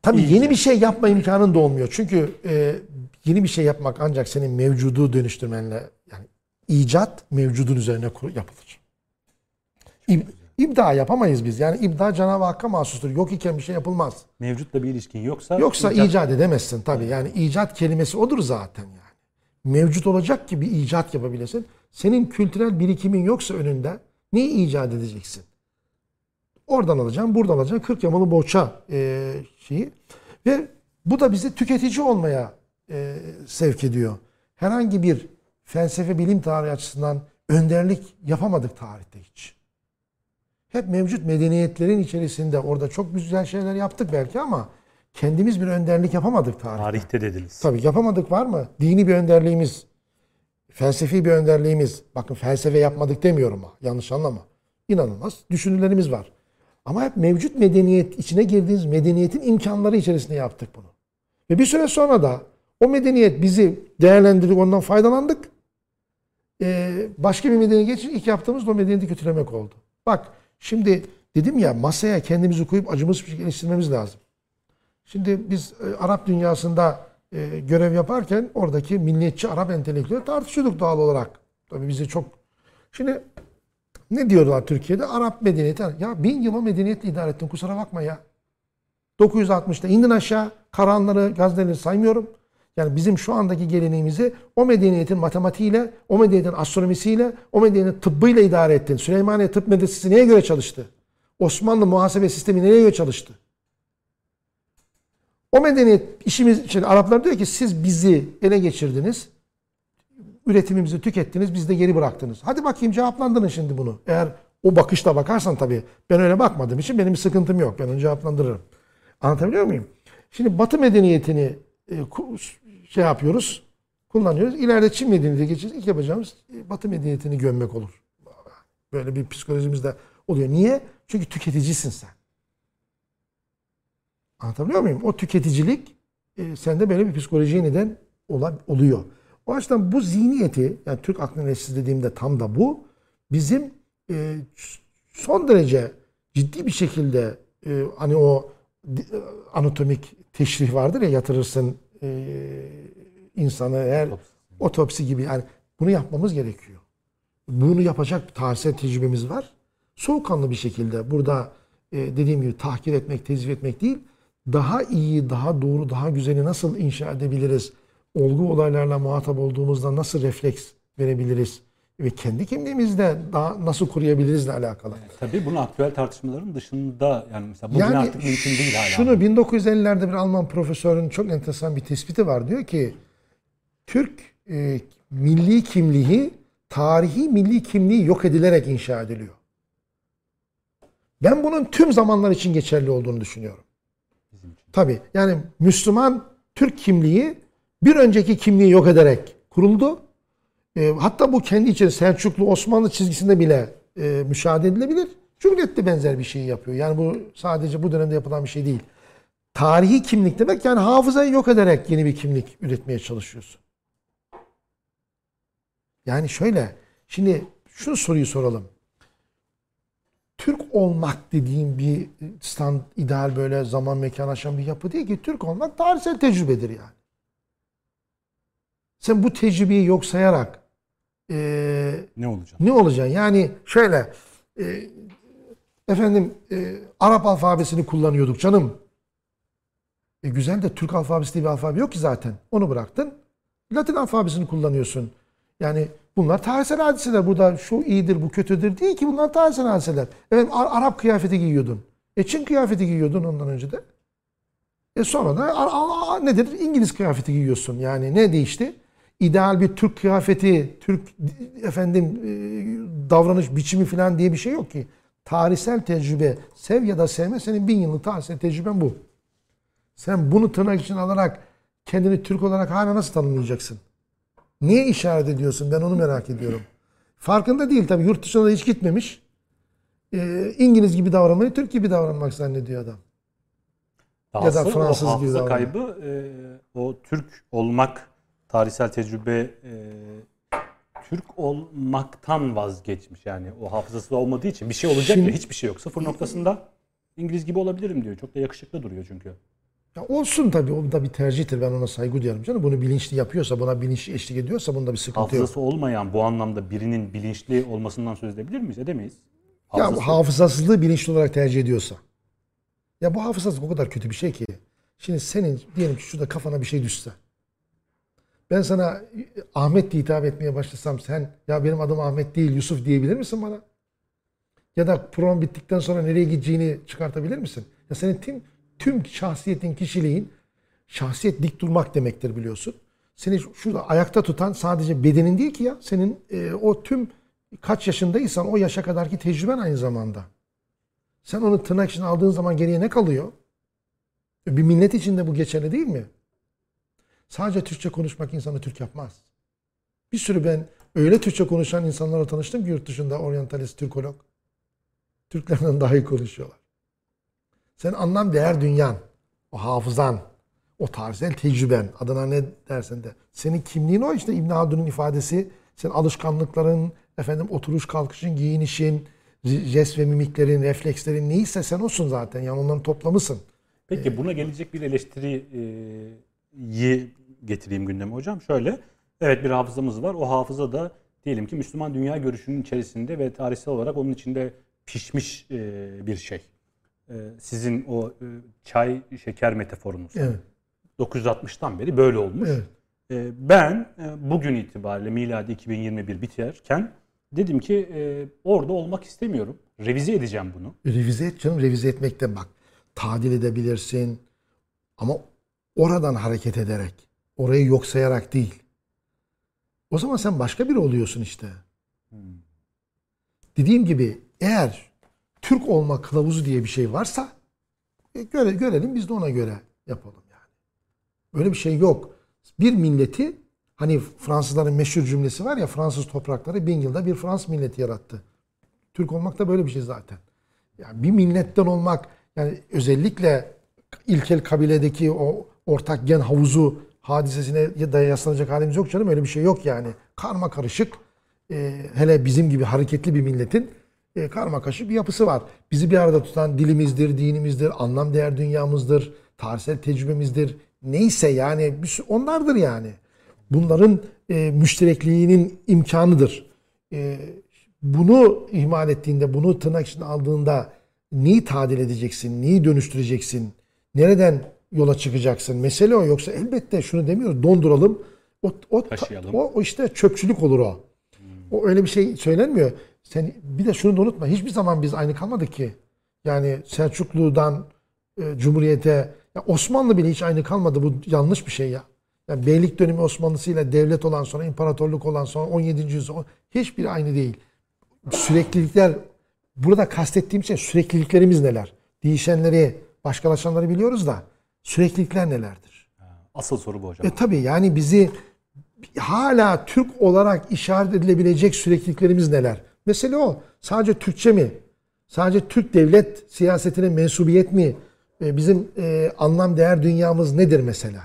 Tabii İyice. yeni bir şey yapma imkanın da olmuyor. Çünkü e, yeni bir şey yapmak ancak senin mevcudu dönüştürmenle yani icat mevcudun üzerine yapılır. İb, ibda yapamayız biz. Yani ibda Cenab-ı Hakk'a mahsustur. Yok iken bir şey yapılmaz. Mevcutla bir ilişkin yoksa Yoksa icat- icat edemezsin tabii. Yani icat kelimesi odur zaten yani. Mevcut olacak ki bir icat yapabilesin. Senin kültürel birikimin yoksa önünde neyi icat edeceksin? Oradan alacaksın, buradan alacaksın. 40 yamalı boğça e, şeyi. Ve bu da bizi tüketici olmaya e, sevk ediyor. Herhangi bir felsefe bilim tarihi açısından önderlik yapamadık tarihte hiç. Hep mevcut medeniyetlerin içerisinde orada çok güzel şeyler yaptık belki ama kendimiz bir önderlik yapamadık tarihte. tarihte dediniz. Tabii yapamadık var mı? Dini bir önderliğimiz, felsefi bir önderliğimiz. Bakın felsefe yapmadık demiyorum ha. Yanlış anlama. İnanılmaz düşünürlerimiz var. Ama hep mevcut medeniyet, içine girdiğiniz medeniyetin imkanları içerisinde yaptık bunu. Ve bir süre sonra da o medeniyet bizi değerlendirdik, ondan faydalandık. Ee, başka bir medeniyet geçin ilk yaptığımız da o medeniyeti kötülemek oldu. Bak şimdi dedim ya masaya kendimizi koyup acımız bir şey geliştirmemiz lazım. Şimdi biz e, Arap dünyasında e, görev yaparken oradaki milliyetçi Arap entelektüeli tartışıyorduk doğal olarak. Tabii bizi çok... Şimdi ne diyorlar Türkiye'de? Arap medeniyeti. Ya bin yıl o medeniyetle idare ettin kusura bakma ya. 960'ta indin aşağı. Karahanları, Gazneleri saymıyorum. Yani bizim şu andaki geleneğimizi o medeniyetin matematiğiyle, o medeniyetin astronomisiyle, o medeniyetin tıbbıyla idare ettin. Süleymaniye Tıp Medresesi neye göre çalıştı? Osmanlı muhasebe sistemi nereye göre çalıştı? O medeniyet işimiz için Araplar diyor ki siz bizi ele geçirdiniz. Üretimimizi tükettiniz, biz de geri bıraktınız. Hadi bakayım cevaplandırın şimdi bunu. Eğer o bakışla bakarsan tabii ben öyle bakmadığım için benim bir sıkıntım yok. Ben onu cevaplandırırım. Anlatabiliyor muyum? Şimdi Batı medeniyetini e, şey yapıyoruz, kullanıyoruz. İleride Çin medeniyeti geçeceğiz. İlk yapacağımız e, Batı medeniyetini gömmek olur. Böyle bir psikolojimiz de oluyor. Niye? Çünkü tüketicisin sen. Anlatabiliyor muyum? O tüketicilik e, sende böyle bir psikolojiye neden oluyor. O açıdan bu zihniyeti, yani Türk aklının eşsiz dediğimde tam da bu, bizim e, son derece ciddi bir şekilde e, hani o e, anatomik teşrih vardır ya yatırırsın e, insanı eğer Otopsi. otopsi gibi yani bunu yapmamız gerekiyor. Bunu yapacak tarihsel tecrübemiz var. Soğukkanlı bir şekilde burada e, dediğim gibi tahkir etmek, tezvif etmek değil, daha iyi, daha doğru, daha güzeli nasıl inşa edebiliriz? Olgu olaylarla muhatap olduğumuzda nasıl refleks verebiliriz? Ve kendi kimliğimizde daha nasıl koruyabilirizle alakalı. Tabii bunun aktüel tartışmaların dışında yani mesela bugün Yani artık mümkün değil hala. şunu 1950'lerde bir Alman profesörün çok enteresan bir tespiti var. Diyor ki Türk e, milli kimliği tarihi milli kimliği yok edilerek inşa ediliyor. Ben bunun tüm zamanlar için geçerli olduğunu düşünüyorum. Tabii yani Müslüman Türk kimliği bir önceki kimliği yok ederek kuruldu. E, hatta bu kendi içinde Selçuklu Osmanlı çizgisinde bile e, müşahede edilebilir. Cumhuriyet de benzer bir şeyi yapıyor. Yani bu sadece bu dönemde yapılan bir şey değil. Tarihi kimlik demek yani hafızayı yok ederek yeni bir kimlik üretmeye çalışıyorsun. Yani şöyle, şimdi şu soruyu soralım. Türk olmak dediğim bir stand, ideal böyle zaman mekan aşan bir yapı değil ki. Türk olmak tarihsel tecrübedir yani. Sen bu tecrübeyi yok sayarak eee Ne olacak? ne olacak? Yani şöyle e, efendim e, Arap alfabesini kullanıyorduk canım. E güzel de Türk alfabesi diye bir alfabe yok ki zaten. Onu bıraktın. Latin alfabesini kullanıyorsun. Yani bunlar tarihsel hadiseler. Burada şu iyidir, bu kötüdür değil ki bunlar tarihsel hadiseler. Evet Ar- Arap kıyafeti giyiyordun. E Çin kıyafeti giyiyordun ondan önce de. E sonra da nedir? İngiliz kıyafeti giyiyorsun. Yani ne değişti? İdeal bir Türk kıyafeti, Türk efendim e, davranış biçimi falan diye bir şey yok ki. Tarihsel tecrübe, sev ya da sevme senin bin yıllık tarihsel tecrüben bu. Sen bunu tırnak için alarak kendini Türk olarak hala nasıl tanımlayacaksın? Niye işaret ediyorsun? Ben onu merak ediyorum. Farkında değil tabii. Yurt dışına da hiç gitmemiş. Ee, İngiliz gibi davranmayı Türk gibi davranmak zannediyor adam. Dahası Ya da Fransız o gibi davranıyor. kaybı e, o Türk olmak tarihsel tecrübe e, Türk olmaktan vazgeçmiş yani o hafızası olmadığı için bir şey olacak Şimdi- ya hiçbir şey yok. Sıfır noktasında İngiliz gibi olabilirim diyor. Çok da yakışıklı duruyor çünkü. Ya olsun tabii. O da bir tercihtir. Ben ona saygı duyarım canım. Bunu bilinçli yapıyorsa, buna bilinçli eşlik ediyorsa bunda bir sıkıntı yok. Hafızası olmayan bu anlamda birinin bilinçli olmasından söz edebilir miyiz? Edemeyiz. Ya Hafızası- bu hafızasızlığı bilinçli olarak tercih ediyorsa. Ya bu hafızasızlık o kadar kötü bir şey ki. Şimdi senin diyelim ki şurada kafana bir şey düşse. Ben sana e, Ahmet diye hitap etmeye başlasam sen ya benim adım Ahmet değil Yusuf diyebilir misin bana? Ya da program bittikten sonra nereye gideceğini çıkartabilir misin? Ya senin tüm tüm şahsiyetin, kişiliğin şahsiyet dik durmak demektir biliyorsun. Seni şurada ayakta tutan sadece bedenin değil ki ya. Senin e, o tüm kaç yaşındaysan o yaşa kadarki tecrüben aynı zamanda. Sen onu tırnak içine aldığın zaman geriye ne kalıyor? Bir millet için de bu geçerli değil mi? Sadece Türkçe konuşmak insanı Türk yapmaz. Bir sürü ben öyle Türkçe konuşan insanlarla tanıştım ki yurt dışında oryantalist, Türkolog. Türklerden daha iyi konuşuyorlar. Sen anlam değer dünyan, o hafızan, o tarihsel tecrüben, adına ne dersen de. Senin kimliğin o işte İbn Haldun'un ifadesi. Senin alışkanlıkların, efendim oturuş kalkışın, giyinişin, jest ve mimiklerin, reflekslerin neyse sen olsun zaten. Yani onların toplamısın. Peki buna gelecek bir eleştiriyi getireyim gündeme hocam. Şöyle, evet bir hafızamız var. O hafıza da diyelim ki Müslüman dünya görüşünün içerisinde ve tarihsel olarak onun içinde pişmiş e, bir şey. E, Sizin o e, çay şeker metaforunuz. Evet. 960'tan beri böyle olmuş. Evet. E, Ben e, bugün itibariyle miladi 2021 biterken dedim ki e, orada olmak istemiyorum. Revize edeceğim bunu. Revize et canım. Revize etmekte bak. Tadil edebilirsin. Ama oradan hareket ederek. Orayı yok sayarak değil. O zaman sen başka biri oluyorsun işte. Dediğim gibi eğer Türk olma kılavuzu diye bir şey varsa e, göre, görelim biz de ona göre yapalım yani. Öyle bir şey yok. Bir milleti hani Fransızların meşhur cümlesi var ya Fransız toprakları bin yılda bir Fransız milleti yarattı. Türk olmak da böyle bir şey zaten. Yani bir milletten olmak yani özellikle ilkel kabiledeki o ortak gen havuzu hadisesine da yaslanacak halimiz yok canım öyle bir şey yok yani. Karma karışık e, hele bizim gibi hareketli bir milletin e, karma karışık bir yapısı var. Bizi bir arada tutan dilimizdir, dinimizdir, anlam değer dünyamızdır, tarihsel tecrübemizdir. Neyse yani onlardır yani. Bunların e, müşterekliğinin imkanıdır. E, bunu ihmal ettiğinde, bunu tırnak içine aldığında neyi tadil edeceksin, neyi dönüştüreceksin, nereden yola çıkacaksın? Mesele o. Yoksa elbette şunu demiyoruz, donduralım. O, o, Taşıyalım. o, o işte çöpçülük olur o. O öyle bir şey söylenmiyor. Sen bir de şunu da unutma. Hiçbir zaman biz aynı kalmadık ki. Yani Selçuklu'dan e, Cumhuriyete ya Osmanlı bile hiç aynı kalmadı. Bu yanlış bir şey ya. Yani beylik dönemi Osmanlısıyla devlet olan sonra imparatorluk olan sonra 17. yüzyıl hiçbir aynı değil. Süreklilikler burada kastettiğim şey sürekliliklerimiz neler? Değişenleri, başkalaşanları biliyoruz da süreklilikler nelerdir? Asıl soru bu hocam. E tabii yani bizi hala Türk olarak işaret edilebilecek sürekliliklerimiz neler? Mesele o. Sadece Türkçe mi? Sadece Türk devlet siyasetine mensubiyet mi? E, bizim e, anlam değer dünyamız nedir mesela?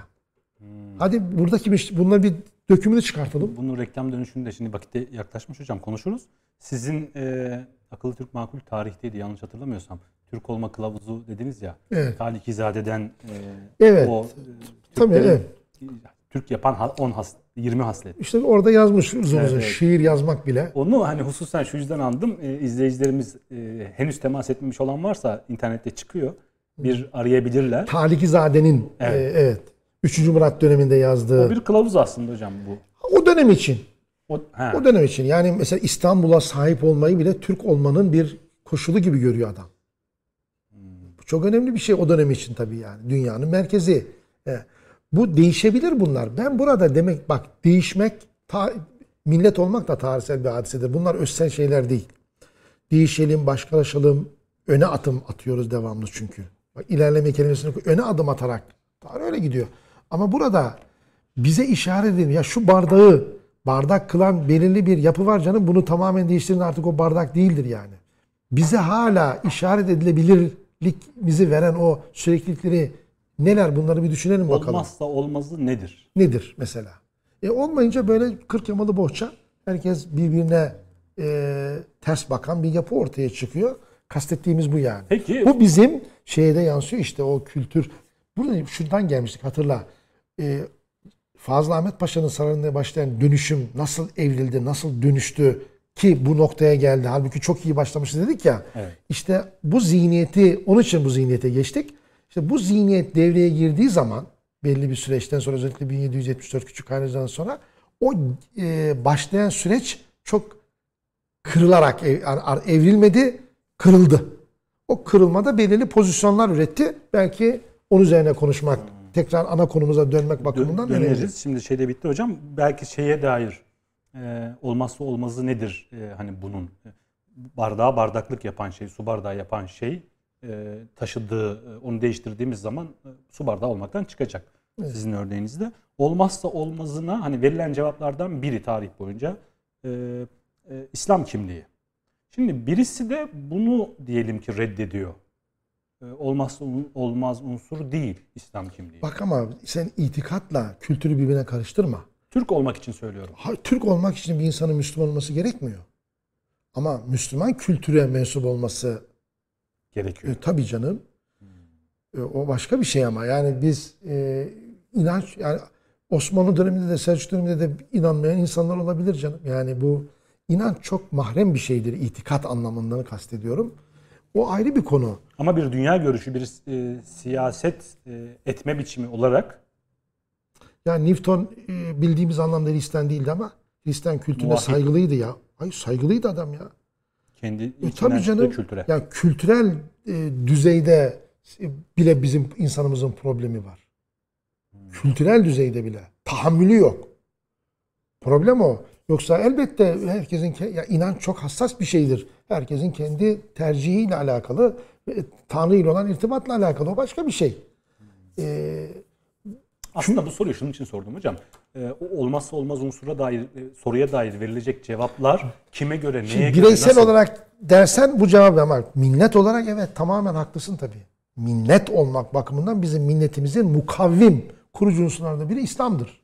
Hadi buradaki bir- bunları bir dökümünü çıkartalım. Bunun reklam dönüşünde şimdi vakitte yaklaşmış hocam konuşuruz. Sizin e, Akıllı Türk Makul Tarih'teydi yanlış hatırlamıyorsam. Türk olma kılavuzu dediniz ya. Evet. Talikizade'den e, Evet. o e, Tabii, evet. Türk yapan ha- 10 has, 20 haslet. İşte orada yazmış uzun Evet, şiir yazmak bile. Onu hani hususen şu yüzden andım. E, izleyicilerimiz e, henüz temas etmemiş olan varsa internette çıkıyor. Bir arayabilirler. Talikizade'nin Evet. evet. evet 3. Murat döneminde yazdığı O bir kılavuz aslında hocam bu. o dönem için. O. O dönem için yani mesela İstanbul'a sahip olmayı bile Türk olmanın bir koşulu gibi görüyor adam. Çok önemli bir şey o dönem için tabii yani. Dünyanın merkezi. E, bu değişebilir bunlar. Ben burada demek bak değişmek millet olmak da tarihsel bir hadisedir. Bunlar özsel şeyler değil. Değişelim, başkalaşalım. Öne atım atıyoruz devamlı çünkü. Bak, ilerleme kelimesini öne adım atarak. Tarih öyle gidiyor. Ama burada bize işaret edin ya şu bardağı bardak kılan belirli bir yapı var canım bunu tamamen değiştirin artık o bardak değildir yani. Bize hala işaret edilebilirlikimizi veren o süreklilikleri neler bunları bir düşünelim bakalım. Olmazsa olmazı nedir? Nedir mesela? E olmayınca böyle kırk yamalı bohça herkes birbirine e, ters bakan bir yapı ortaya çıkıyor. Kastettiğimiz bu yani. Peki. Bu bizim şeye de yansıyor işte o kültür. Burada şuradan gelmiştik hatırla. E, Fazıl Ahmet Paşa'nın sarayında başlayan dönüşüm nasıl evrildi, nasıl dönüştü ki bu noktaya geldi. Halbuki çok iyi başlamışız dedik ya. Evet. İşte bu zihniyeti, onun için bu zihniyete geçtik. İşte bu zihniyet devreye girdiği zaman belli bir süreçten sonra özellikle 1774 Küçük Hayrı'dan sonra o e, başlayan süreç çok kırılarak ev- evrilmedi, kırıldı. O kırılmada belirli pozisyonlar üretti. Belki onun üzerine konuşmak, tekrar ana konumuza dönmek bakımından Dö- önemli. döneriz. Şimdi şeyde bitti hocam. Belki şeye dair e, olmazsa olmazı nedir e, hani bunun? E, bardağı bardaklık yapan şey, su bardağı yapan şey e, taşıdığı, e, onu değiştirdiğimiz zaman e, su bardağı olmaktan çıkacak. Sizin örneğinizde. Olmazsa olmazına hani verilen cevaplardan biri tarih boyunca e, e, İslam kimliği. Şimdi birisi de bunu diyelim ki reddediyor. Olmazsa olmaz unsur değil İslam kimliği. Bak ama sen itikatla kültürü birbirine karıştırma. Türk olmak için söylüyorum. Ha, Türk olmak için bir insanın Müslüman olması gerekmiyor. Ama Müslüman kültüre mensup olması Gerekiyor. E, tabii canım. E, o başka bir şey ama yani biz e, inanç yani Osmanlı döneminde de Selçuk döneminde de inanmayan insanlar olabilir canım. Yani bu inanç çok mahrem bir şeydir. İtikat anlamından kastediyorum. O ayrı bir konu. Ama bir dünya görüşü, bir e, siyaset e, etme biçimi olarak Yani Newton e, bildiğimiz anlamda Hristiyan değildi ama Hristiyan kültürüne Muvafık. saygılıydı ya. Hayır saygılıydı adam ya. kendi E, tabii canım. kültüre. Yani kültürel e, düzeyde e, bile bizim insanımızın problemi var. Kültürel düzeyde bile tahammülü yok. Problem o. Yoksa elbette herkesin ke- ya inanç çok hassas bir şeydir. Herkesin kendi tercihiyle alakalı Tanrı ile olan irtibatla alakalı o başka bir şey. E, Aslında bu soruyu şunun için sordum hocam. E, olmazsa olmaz unsura dair, e, soruya dair verilecek cevaplar kime göre, neye Şimdi göre, bireysel nasıl? olarak dersen bu cevabı ama millet olarak evet tamamen haklısın tabii. Millet olmak bakımından bizim milletimizin mukavvim kurucu unsurlarından biri İslam'dır.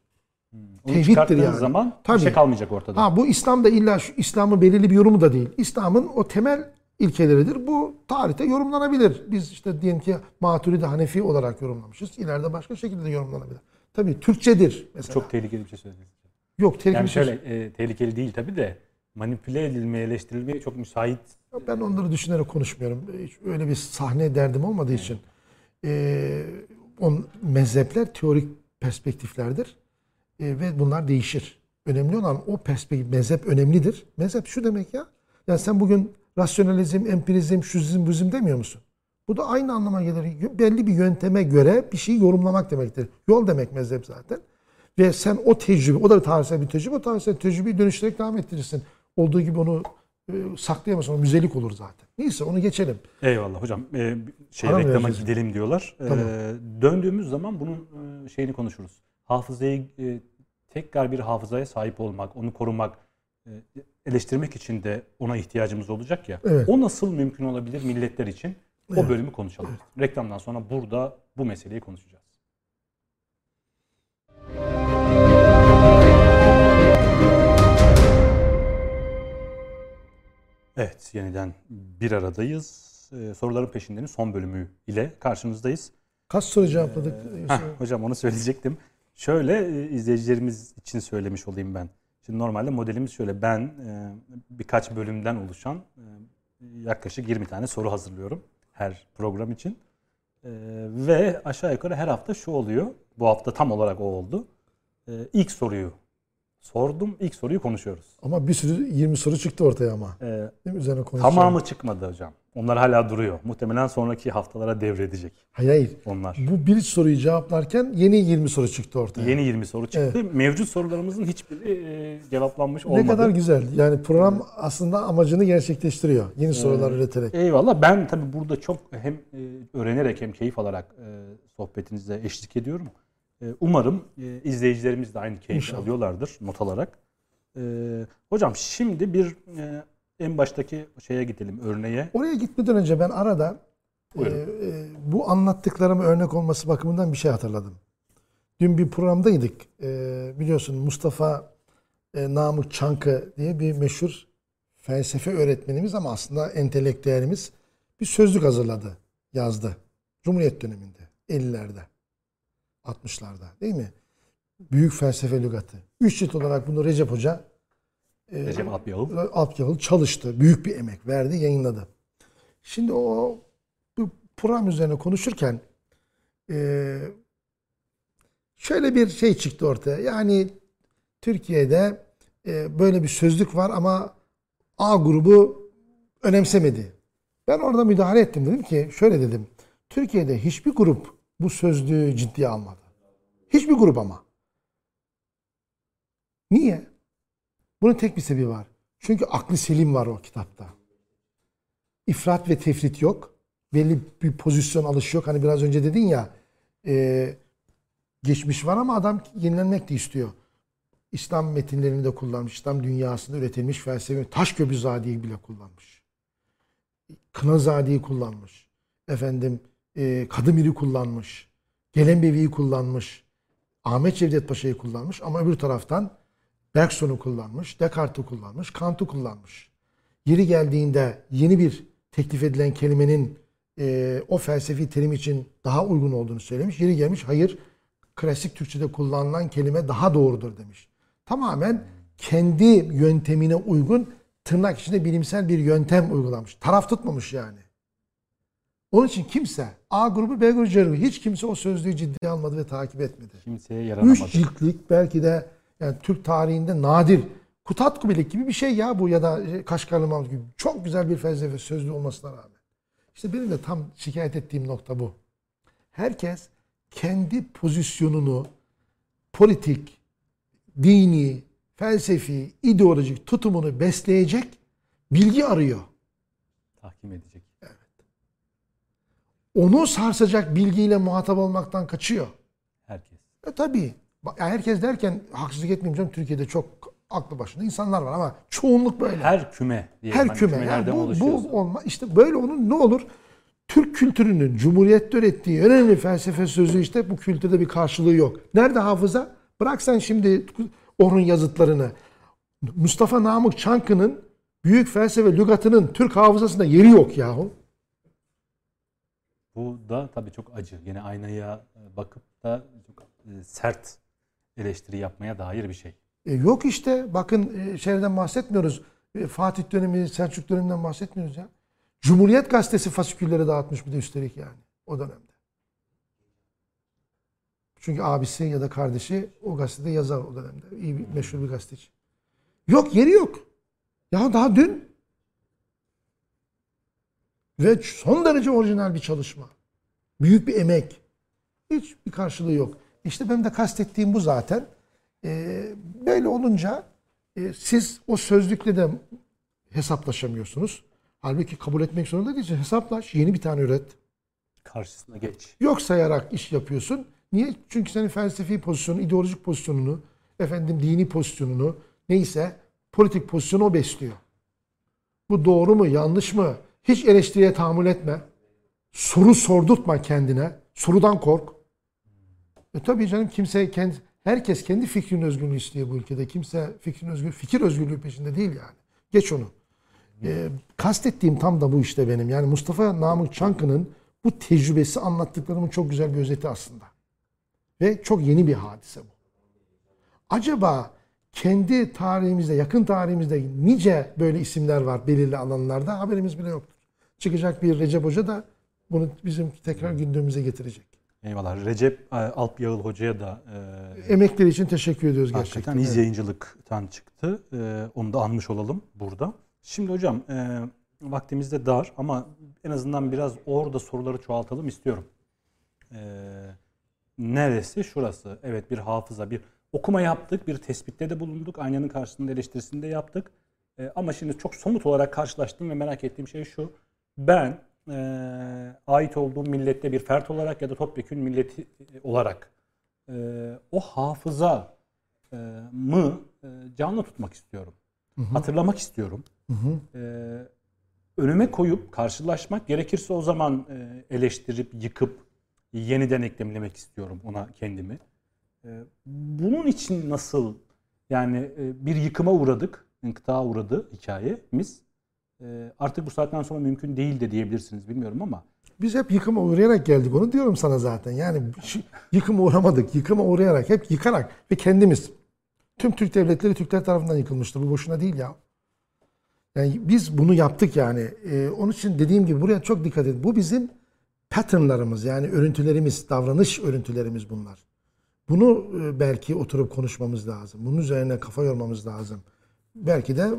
Onu tevhiddir yani. zaman Tabii. bir şey kalmayacak ortada. Ha bu İslam da illa şu İslam'ın belirli bir yorumu da değil. İslam'ın o temel ilkeleridir. Bu tarihte yorumlanabilir. Biz işte diyelim ki Maturidi Hanefi olarak yorumlamışız. İleride başka şekilde de yorumlanabilir. Tabii Türkçedir mesela. Çok tehlikeli bir şey söylediniz. Yok tehlikeli Yani şey- şöyle e, tehlikeli değil tabii de manipüle edilmeye, eleştirilmeye çok müsait. Ben onları düşünerek konuşmuyorum. Hiç öyle bir sahne derdim olmadığı için. Ee, on, mezhepler teorik perspektiflerdir. Ee, ve bunlar değişir. Önemli olan o perspektif, mezhep önemlidir. Mezhep şu demek ya. Yani sen bugün rasyonalizm, empirizm, şuzizm, buzizm demiyor musun? Bu da aynı anlama gelir. Belli bir yönteme göre bir şeyi yorumlamak demektir. Yol demek mezhep zaten. Ve sen o tecrübe, o da tarihsel bir tecrübe, o tarihsel tecrübeyi dönüştürerek devam ettirirsin. Olduğu gibi onu e, saklayamazsın. O müzelik olur zaten. Neyse onu geçelim. Eyvallah hocam. Ee, şey Para mı reklama vereceğiz? gidelim diyorlar. Ee, Tamam. döndüğümüz zaman bunun e, şeyini konuşuruz. Hafızayı e, tekrar bir hafızaya sahip olmak, onu korumak, e, eleştirmek için de ona ihtiyacımız olacak ya. Evet. O nasıl mümkün olabilir milletler için? O Evet. bölümü konuşalım. Reklamdan sonra burada bu meseleyi konuşacağız. Evet, yeniden bir aradayız. Ee, soruların peşindenin son bölümü ile karşınızdayız. Kaç soru cevapladık? Yusuf? Heh, hocam onu söyleyecektim. Şöyle e, izleyicilerimiz için söylemiş olayım ben. Şimdi normalde modelimiz şöyle. Ben e, birkaç bölümden oluşan e, yaklaşık 20 tane soru hazırlıyorum her program için. E, ve aşağı yukarı her hafta şu oluyor. Bu hafta tam olarak o oldu. E, ilk soruyu sordum. ilk soruyu konuşuyoruz. Ama bir sürü 20 soru çıktı ortaya ama. E, Değil mi? Üzerine konuşacağım. tamamı çıkmadı hocam. Onlar hala duruyor. Muhtemelen sonraki haftalara devredecek Hayır hayır. onlar. Bu bir soruyu cevaplarken yeni 20 soru çıktı ortaya. Yeni 20 soru çıktı. Mevcut sorularımızın hiçbiri e, cevaplanmış ne olmadı. kadar güzel. Yani program aslında amacını gerçekleştiriyor. Yeni sorular üreterek. Eyvallah. Ben tabii burada çok hem e, öğrenerek hem keyif alarak e, sohbetinize eşlik ediyorum. E, umarım e, izleyicilerimiz de aynı keyfi İnşallah. alıyorlardır not alarak. E, hocam şimdi bir en baştaki şeye gidelim örneğe. Oraya gitmeden önce ben arada Buyurun. e, bu anlattıklarıma örnek olması bakımından bir şey hatırladım. Dün bir programdaydık. E, biliyorsun Mustafa e, Namık Çankı diye bir meşhur felsefe öğretmenimiz ama aslında entelektüelimiz bir sözlük hazırladı, yazdı. Cumhuriyet döneminde, 50'lerde, 60'larda değil mi? Büyük felsefe lügatı. Üç cilt olarak bunu Recep Hoca e, Recep Alpyağıl. Altyazılı çalıştı. Büyük bir emek verdi, yayınladı. Şimdi o bu program üzerine konuşurken e, şöyle bir şey çıktı ortaya. Yani Türkiye'de e, böyle bir sözlük var ama A grubu önemsemedi. Ben orada müdahale ettim. Dedim ki şöyle dedim. Türkiye'de hiçbir grup bu sözlüğü ciddiye almadı. Hiçbir grup ama. Niye? Bunun tek bir sebebi var. Çünkü aklı selim var o kitapta. İfrat ve tefrit yok. Belli bir pozisyon alışı yok. Hani biraz önce dedin ya e, geçmiş var ama adam yenilenmek de istiyor. İslam metinlerini de kullanmış. İslam dünyasında üretilmiş felsefe. Taşköprüzade'yi bile kullanmış. Kınazade'yi kullanmış. Efendim e, Kadımir'i kullanmış. Gelenbevi'yi kullanmış. Ahmet Cevdet Paşa'yı kullanmış. Ama öbür taraftan Bergson'u kullanmış, Descartes'i kullanmış, Kant'ı kullanmış. Yeri geldiğinde yeni bir teklif edilen kelimenin e, o felsefi terim için daha uygun olduğunu söylemiş. Yeri gelmiş hayır klasik Türkçe'de kullanılan kelime daha doğrudur demiş. Tamamen kendi yöntemine uygun tırnak içinde bilimsel bir yöntem uygulamış. Taraf tutmamış yani. Onun için kimse A grubu B grubu C grubu hiç kimse o sözlüğü ciddiye almadı ve takip etmedi. Kimseye Üç yaranamadı. ciltlik belki de yani Türk tarihinde nadir. Kutat Kubilik gibi bir şey ya bu ya da Kaşgarlı Mahmut gibi. Çok güzel bir felsefe sözlü olmasına rağmen. İşte benim de tam şikayet ettiğim nokta bu. Herkes kendi pozisyonunu politik, dini, felsefi, ideolojik tutumunu besleyecek bilgi arıyor. Tahkim edecek. Onu sarsacak bilgiyle muhatap olmaktan kaçıyor. Herkes. E tabii. Yani herkes derken haksızlık etmeyeyim canım. Türkiye'de çok aklı başında insanlar var ama çoğunluk böyle. Her küme. Her Hani küme. Yani bu, bu olma işte böyle onun ne olur? Türk kültürünün Cumhuriyet'te ürettiği önemli felsefe sözü işte bu kültürde bir karşılığı yok. Nerede hafıza? Bırak sen şimdi onun yazıtlarını. Mustafa Namık Çankı'nın büyük felsefe lügatının Türk hafızasında yeri yok yahu. Bu da tabii çok acı. Yine aynaya e, bakıp da çok e, sert eleştiri yapmaya dair bir şey. E yok işte bakın e, şeyden bahsetmiyoruz. E, Fatih dönemi, Selçuk döneminden bahsetmiyoruz ya. Cumhuriyet gazetesi fasikülleri dağıtmış bir de üstelik yani o dönemde. Çünkü abisi ya da kardeşi o gazetede yazar o dönemde. İyi bir, meşhur bir gazeteci. Yok yeri yok. Ya daha dün. Ve son derece orijinal bir çalışma. Büyük bir emek. Hiç bir karşılığı yok. İşte benim de kastettiğim bu zaten. Ee, böyle olunca e, siz o sözlükle de hesaplaşamıyorsunuz. Halbuki kabul etmek zorunda değilsin. Hesaplaş, yeni bir tane üret. Karşısına geç. Yok sayarak iş yapıyorsun. Niye? Çünkü senin felsefi pozisyonunu, ideolojik pozisyonunu, efendim dini pozisyonunu, neyse politik pozisyonu o besliyor. Bu doğru mu, yanlış mı? Hiç eleştiriye tahammül etme. Soru sordurtma kendine. Sorudan kork. E tabii canım kimse kendi herkes kendi fikrinin özgürlüğünü istiyor bu ülkede. Kimse fikrin özgürlüğü, fikir özgürlüğü peşinde değil yani. Geç onu. E, kastettiğim tam da bu işte benim. Yani Mustafa Namık Çankı'nın bu tecrübesi anlattıklarımın çok güzel bir özeti aslında. Ve çok yeni bir hadise bu. Acaba kendi tarihimizde, yakın tarihimizde nice böyle isimler var belirli alanlarda haberimiz bile yoktur. Çıkacak bir Recep Hoca da bunu bizim tekrar gündemimize getirecek. Eyvallah. Recep e, Alpyağıl Hoca'ya da e, Emekleri için teşekkür ediyoruz hakikaten gerçekten. iz Evet. yayıncılıktan çıktı. E, onu da anmış olalım burada. Şimdi hocam e, vaktimiz de dar ama en azından biraz orada soruları çoğaltalım istiyorum. E, neresi? Şurası. Evet bir hafıza, bir okuma yaptık, bir tespitte de bulunduk. Aynanın karşısında eleştirisini de yaptık. E, ama şimdi çok somut olarak karşılaştığım ve merak ettiğim şey şu. Ben e, ait olduğum millette bir fert olarak ya da topyekün milleti olarak e, o hafıza e, mı e, canlı tutmak istiyorum. Hatırlamak istiyorum. E, önüme koyup karşılaşmak gerekirse o zaman e, eleştirip yıkıp yeniden eklemlemek istiyorum ona kendimi. E, bunun için nasıl yani e, bir yıkıma uğradık, inkıtağa uğradı hikayemiz. E, artık bu saatten sonra mümkün değil de diyebilirsiniz bilmiyorum ama Biz hep yıkıma uğrayarak geldik. Onu diyorum sana zaten. Yani yıkıma uğramadık. Yıkıma uğrayarak, hep yıkarak ve kendimiz. Tüm Türk devletleri Türkler tarafından yıkılmıştır. Bu boşuna değil ya. Yani biz bunu yaptık yani. Ee, onun için dediğim gibi buraya çok dikkat edin. Bu bizim patternlarımız yani örüntülerimiz, davranış örüntülerimiz bunlar. Bunu e, belki oturup konuşmamız lazım. Bunun üzerine kafa yormamız lazım. Belki de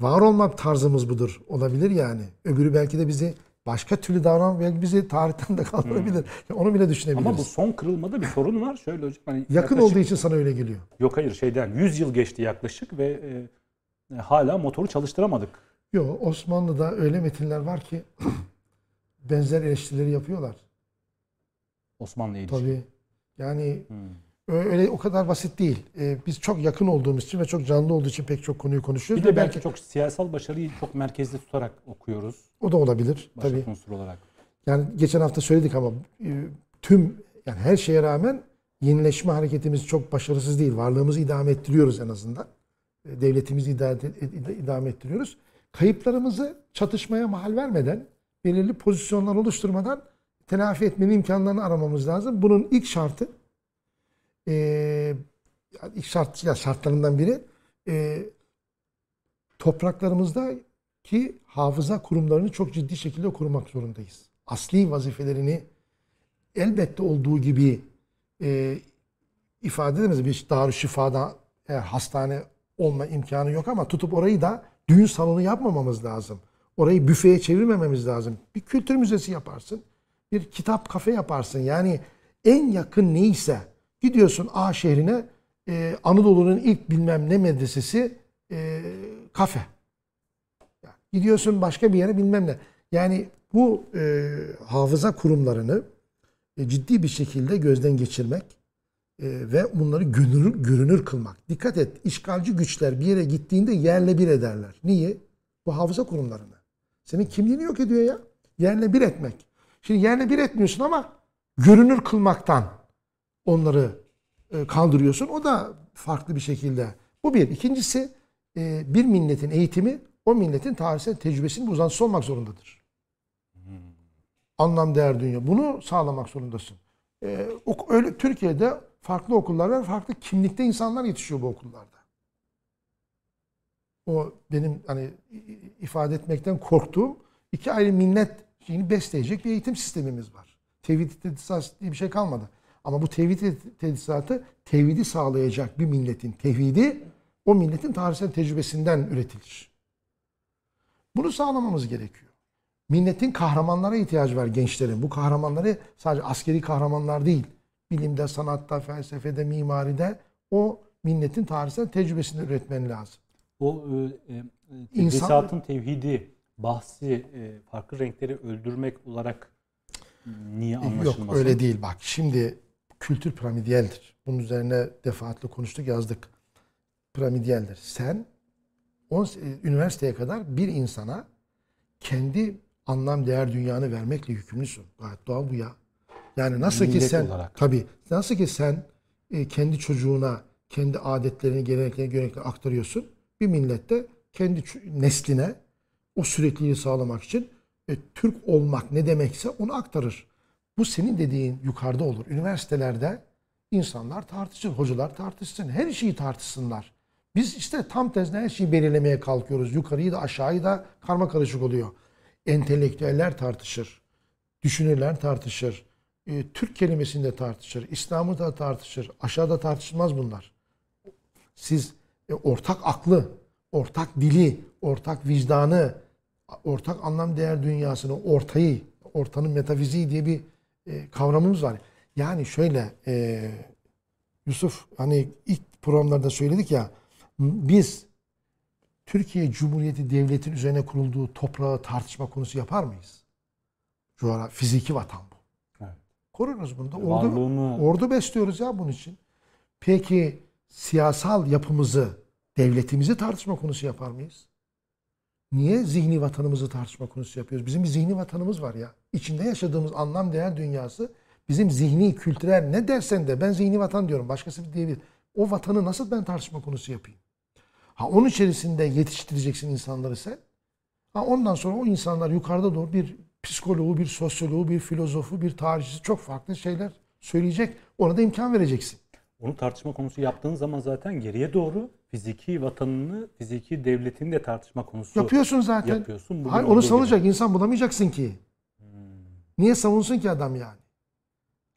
var olma tarzımız budur. Olabilir yani. Öbürü belki de bizi başka türlü davran belki bizi tarihten de kaldırabilir. Onu bile düşünebiliriz. ama bu son kırılmada bir sorun var. Şöyle hocam hani Yakın yaklaşık- olduğu için sana öyle geliyor. Yok hayır şeyden 100 yıl geçti yaklaşık ve e, e, hala motoru çalıştıramadık. Yok Osmanlı'da öyle metinler var ki [CLEARS THROAT] benzer eleştirileri yapıyorlar. Osmanlı'ya ilişkin. Tabii. Yani Hmm. Öyle o kadar basit değil. Ee, biz çok yakın olduğumuz için ve çok canlı olduğu için pek çok konuyu konuşuyoruz. Bir de belki çok siyasal başarıyı çok merkezde tutarak okuyoruz. o da olabilir. Başlık Tabii. unsur olarak. Yani geçen hafta söyledik ama e, tüm yani her şeye rağmen yenileşme hareketimiz çok başarısız değil. Varlığımızı idame ettiriyoruz en azından. E, Devletimizi idame ettiriyoruz. Kayıplarımızı çatışmaya mahal vermeden, belirli pozisyonlar oluşturmadan telafi etmenin imkanlarını aramamız lazım. Bunun ilk şartı e, şart, ya şartlarından biri e, topraklarımızdaki hafıza kurumlarını çok ciddi şekilde korumak zorundayız. Asli vazifelerini elbette olduğu gibi e, ifade edemez. Bir Darüşşifa'da eğer hastane olma imkanı yok ama tutup orayı da düğün salonu yapmamamız lazım. Orayı büfeye çevirmememiz lazım. Bir kültür müzesi yaparsın. Bir kitap kafe yaparsın. Yani en yakın neyse gidiyorsun A şehrine e, Anadolu'nun ilk bilmem ne medresesi e, kafe. Gidiyorsun başka bir yere bilmem ne. Yani bu e, hafıza kurumlarını e, ciddi bir şekilde gözden geçirmek e, ve bunları görünür, görünür kılmak. Dikkat et, işgalci güçler bir yere gittiğinde yerle bir ederler. Niye? Bu hafıza kurumlarını. Senin kimliğini yok ediyor ya. Yerle bir etmek. Şimdi yerle bir etmiyorsun ama görünür kılmaktan onları e, kaldırıyorsun. O da farklı bir şekilde. Bu bir. İkincisi e, bir milletin eğitimi o milletin tarihsel tecrübesinin uzantısı olmak zorundadır. Anlam değer dünya. Bunu sağlamak zorundasın. E, öyle Türkiye'de farklı okullar var, farklı kimlikte insanlar yetişiyor bu okullarda. O benim hani ifade etmekten korktuğum iki ayrı millet şeyini besleyecek bir eğitim sistemimiz var. Tevhid tedrisatı diye bir şey kalmadı. Ama bu tevhid tedrisatı tevhidi sağlayacak bir milletin tevhidi o milletin tarihsel tecrübesinden üretilir. Bunu sağlamamız gerekiyor. Milletin kahramanlara ihtiyacı var gençlerin. Bu kahramanları sadece askeri kahramanlar değil. Bilimde, sanatta, felsefede, mimaride o milletin tarihsel tecrübesini üretmen lazım. O e, e, İnsan- tedrisatın tevhidi bahsi e, farklı renkleri öldürmek olarak niye anlaşılmasın? Yok öyle değil bak. Şimdi kültür piramidiyeldir. Bunun üzerine defaatle konuştuk yazdık. Piramidiyeldir. Sen on, üniversiteye kadar bir insana kendi anlam değer dünyanı vermekle yükümlüsün. Gayet doğal bu ya. Yani nasıl ki Millet sen olarak. tabii nasıl ki sen e, kendi çocuğuna kendi adetlerini, geleneklerini, göreneklerini aktarıyorsun. Bir millette kendi nesline o sürekliliği sağlamak için e, Türk olmak ne demekse onu aktarır. Bu senin dediğin yukarıda olur. Üniversitelerde insanlar tartışır, hocalar tartışsın, her şeyi tartışsınlar. Biz işte tam tersine her şeyi belirlemeye kalkıyoruz. Yukarıyı da aşağıyı da karma karışık oluyor. Entelektüeller tartışır, düşünürler tartışır, e, Türk kelimesini de tartışır, İslam'ı da tartışır. Aşağıda tartışılmaz bunlar. Siz e, ortak aklı, ortak dili, ortak vicdanı, ortak anlam değer dünyasını, ortayı, ortanın metafiziği diye bir e, kavramımız var. Yani şöyle e, Yusuf hani ilk programlarda söyledik ya biz Türkiye Cumhuriyeti Devleti'nin üzerine kurulduğu toprağı tartışma konusu yapar mıyız? Coğrafi, fiziki vatan bu. Evet. Koruruz bunu da. Ordu, Varlığını ordu besliyoruz ya bunun için. Peki siyasal yapımızı, devletimizi tartışma konusu yapar mıyız? Niye zihni vatanımızı tartışma konusu yapıyoruz? Bizim bir zihni vatanımız var ya. İçinde yaşadığımız anlam değer dünyası bizim zihni, kültürel ne dersen de ben zihni vatan diyorum. Başkası diyebilir. O vatanı nasıl ben tartışma konusu yapayım? Ha onun içerisinde yetiştireceksin insanları sen. Ha ondan sonra o insanlar yukarıda doğru bir psikoloğu, bir sosyoloğu, bir filozofu, bir tarihçisi çok farklı şeyler söyleyecek. Ona da imkan vereceksin. onu tartışma konusu yaptığın zaman zaten geriye doğru fiziki vatanını, fiziki devletini de tartışma konusu Yapıyorsun zaten. yapıyorsun. Hayır onu gibi. savunacak insan bulamayacaksın ki. Niye savunsun ki adam yani?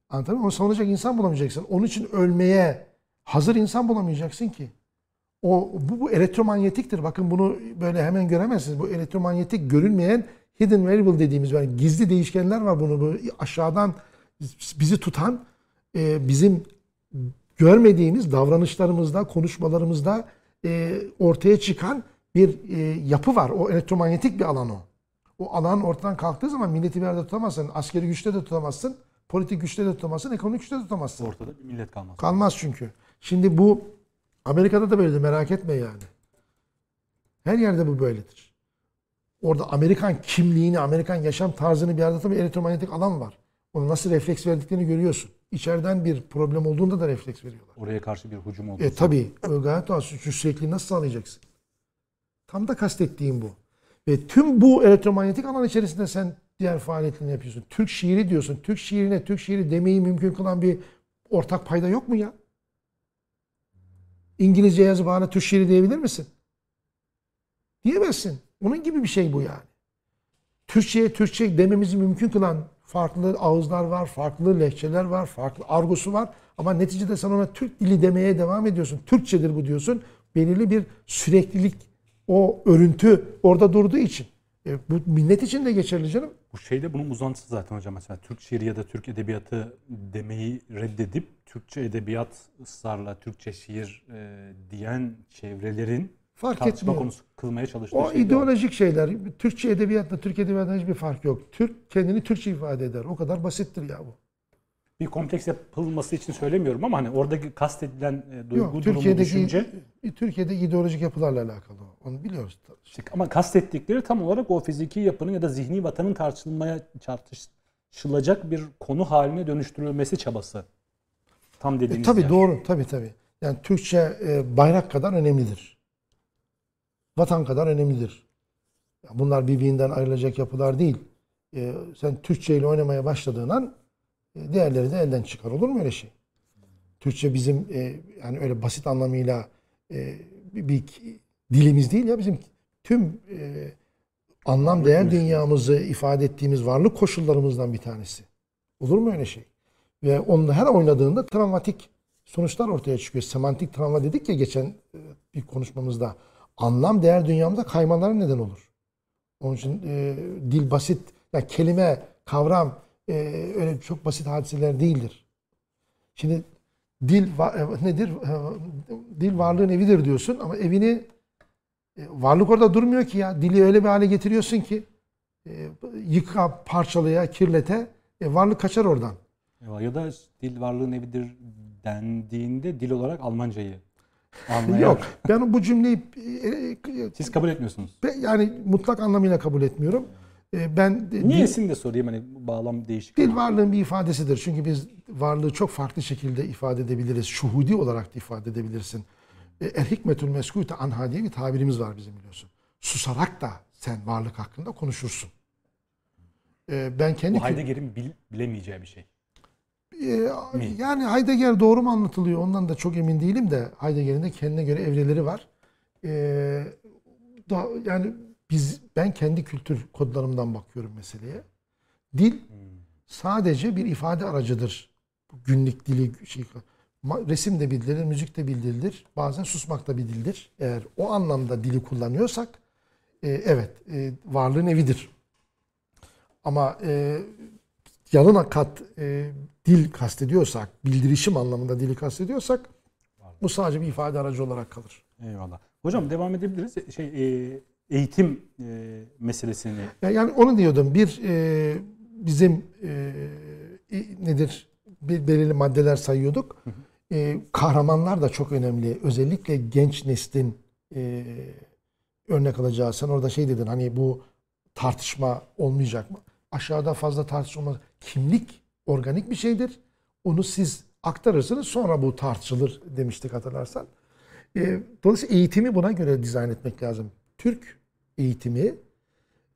Anladın mı? Onu savunacak insan bulamayacaksın. Onun için ölmeye hazır insan bulamayacaksın ki. O bu, bu elektromanyetiktir. Bakın bunu böyle hemen göremezsiniz. Bu elektromanyetik görünmeyen hidden variable dediğimiz yani gizli değişkenler var bunu bu aşağıdan bizi tutan e, bizim görmediğimiz davranışlarımızda, konuşmalarımızda e, ortaya çıkan bir e, yapı var. O elektromanyetik bir alan o. O alan ortadan kalktığı zaman milleti bir yerde tutamazsın. Askeri güçte de tutamazsın. Politik güçte de tutamazsın. Ekonomik güçte de tutamazsın. Ortada bir millet kalmaz. Kalmaz çünkü. Şimdi bu Amerika'da da böyledir merak etme yani. Her yerde bu böyledir. Orada Amerikan kimliğini, Amerikan yaşam tarzını bir yerde tabii elektromanyetik alan var. Onu nasıl refleks verdiklerini görüyorsun. İçeriden bir problem olduğunda da refleks veriyorlar. Oraya karşı bir hücum oldu. E tabii gayet doğal. Sürekli nasıl sağlayacaksın? Tam da kastettiğim bu. Ve tüm bu elektromanyetik alan içerisinde sen diğer faaliyetlerini yapıyorsun. Türk şiiri diyorsun. Türk şiirine Türk şiiri demeyi mümkün kılan bir ortak payda yok mu ya? İngilizce yazıp hala Türk şiiri diyebilir misin? Diyemezsin. Onun gibi bir şey bu yani. Türkçe'ye Türkçe dememizi mümkün kılan farklı ağızlar var, farklı lehçeler var, farklı argosu var. Ama neticede sen ona Türk dili demeye devam ediyorsun. Türkçedir bu diyorsun. Belirli bir süreklilik, o örüntü orada durduğu için. E, bu millet için de geçerli canım. Bu şeyde bunun uzantısı zaten hocam. Mesela Türk şiiri ya da Türk edebiyatı demeyi reddedip Türkçe edebiyat ısrarla Türkçe şiir e, diyen çevrelerin Fark tartışma etmiyor. konusu kılmaya çalıştığı O şey ideolojik şeyler. Türkçe edebiyatla Türk edebiyatında hiçbir fark yok. Türk kendini Türkçe ifade eder. O kadar basittir ya bu. Bir kompleks yapılması için söylemiyorum ama hani oradaki kastedilen e, duygu Yok, durumu, Türkiye'deki düşünce Türkiye'de ideolojik yapılarla alakalı. Onu biliyoruz. işte ama kastettikleri tam olarak o fiziki yapının ya da zihni vatanın tartışılmaya tartışılacak bir konu haline dönüştürülmesi çabası. Tam E, dediğiniz tabii yer. doğru. Tabii tabii. Yani Türkçe e, bayrak kadar önemlidir. Vatan kadar önemlidir. Bunlar birbirinden ayrılacak yapılar değil. E, sen Türkçe ile oynamaya başladığın an e, diğerleri de elden çıkar. Olur mu öyle şey? Türkçe bizim e, yani öyle basit anlamıyla e, bir, bir dilimiz değil ya bizim tüm e, anlam değer dünyamızı ifade ettiğimiz varlık koşullarımızdan bir tanesi. Olur mu öyle şey? Ve onunla her oynadığında travmatik sonuçlar ortaya çıkıyor. Semantik travma dedik ya geçen e, bir konuşmamızda. Anlam değer dünyamızda kaymalara neden olur. Onun için e, dil basit, yani kelime, kavram e, öyle çok basit hadiseler değildir. Şimdi dil e, nedir? E, Dil varlığın evidir diyorsun ama evini e, varlık orada durmuyor ki ya. Dili öyle bir hale getiriyorsun ki yıka, parçalaya, kirlete varlık kaçar oradan. Ya da dil varlığın evidir dendiğinde dil olarak Almancayı anlayan. Yok. Ben bu cümleyi e, e, Siz kabul etmiyorsunuz. yani mutlak anlamıyla kabul etmiyorum. E, Ben Niyesini de sorayım hani bağlam değişik. dil varlığın bir ifadesidir. Çünkü biz varlığı çok farklı şekilde ifade edebiliriz. Şuhudi olarak da ifade edebilirsin. E, El hikmetül meskute anha diye bir tabirimiz var bizim biliyorsun. Susarak da sen varlık hakkında konuşursun. Ben kendi Bu Heidegger'in bil- bilemeyeceği bir şey. Ee, Mi? yani Heidegger doğru mu anlatılıyor ondan da çok emin değilim de Heidegger'in de kendine göre evreleri var. Ee, da, yani biz ben kendi kültür kodlarımdan bakıyorum meseleye. Dil sadece bir ifade aracıdır. Günlük dili şey, resim de bildirilir, müzik de bildirilir. Bazen susmak da bir dildir. Eğer o anlamda dili kullanıyorsak e, evet e, varlığın evidir. Ama e, yanına kat e, dil kastediyorsak, bildirişim anlamında dili kastediyorsak bu sadece bir ifade aracı olarak kalır. Eyvallah. Hocam devam edebiliriz. Şey e, eğitim e, meselesini Ya- Yani onu diyordum. Bir e, bizim e, e, nedir bir belirli maddeler sayıyorduk. E, kahramanlar da çok önemli. Özellikle genç neslin e, örnek alacağı. Sen orada şey dedin hani bu tartışma olmayacak mı? Aşağıda fazla tartışma olmaz. Kimlik organik bir şeydir. Onu siz aktarırsınız sonra bu tartışılır demiştik hatırlarsan. E, dolayısıyla eğitimi buna göre dizayn etmek lazım. Türk eğitimi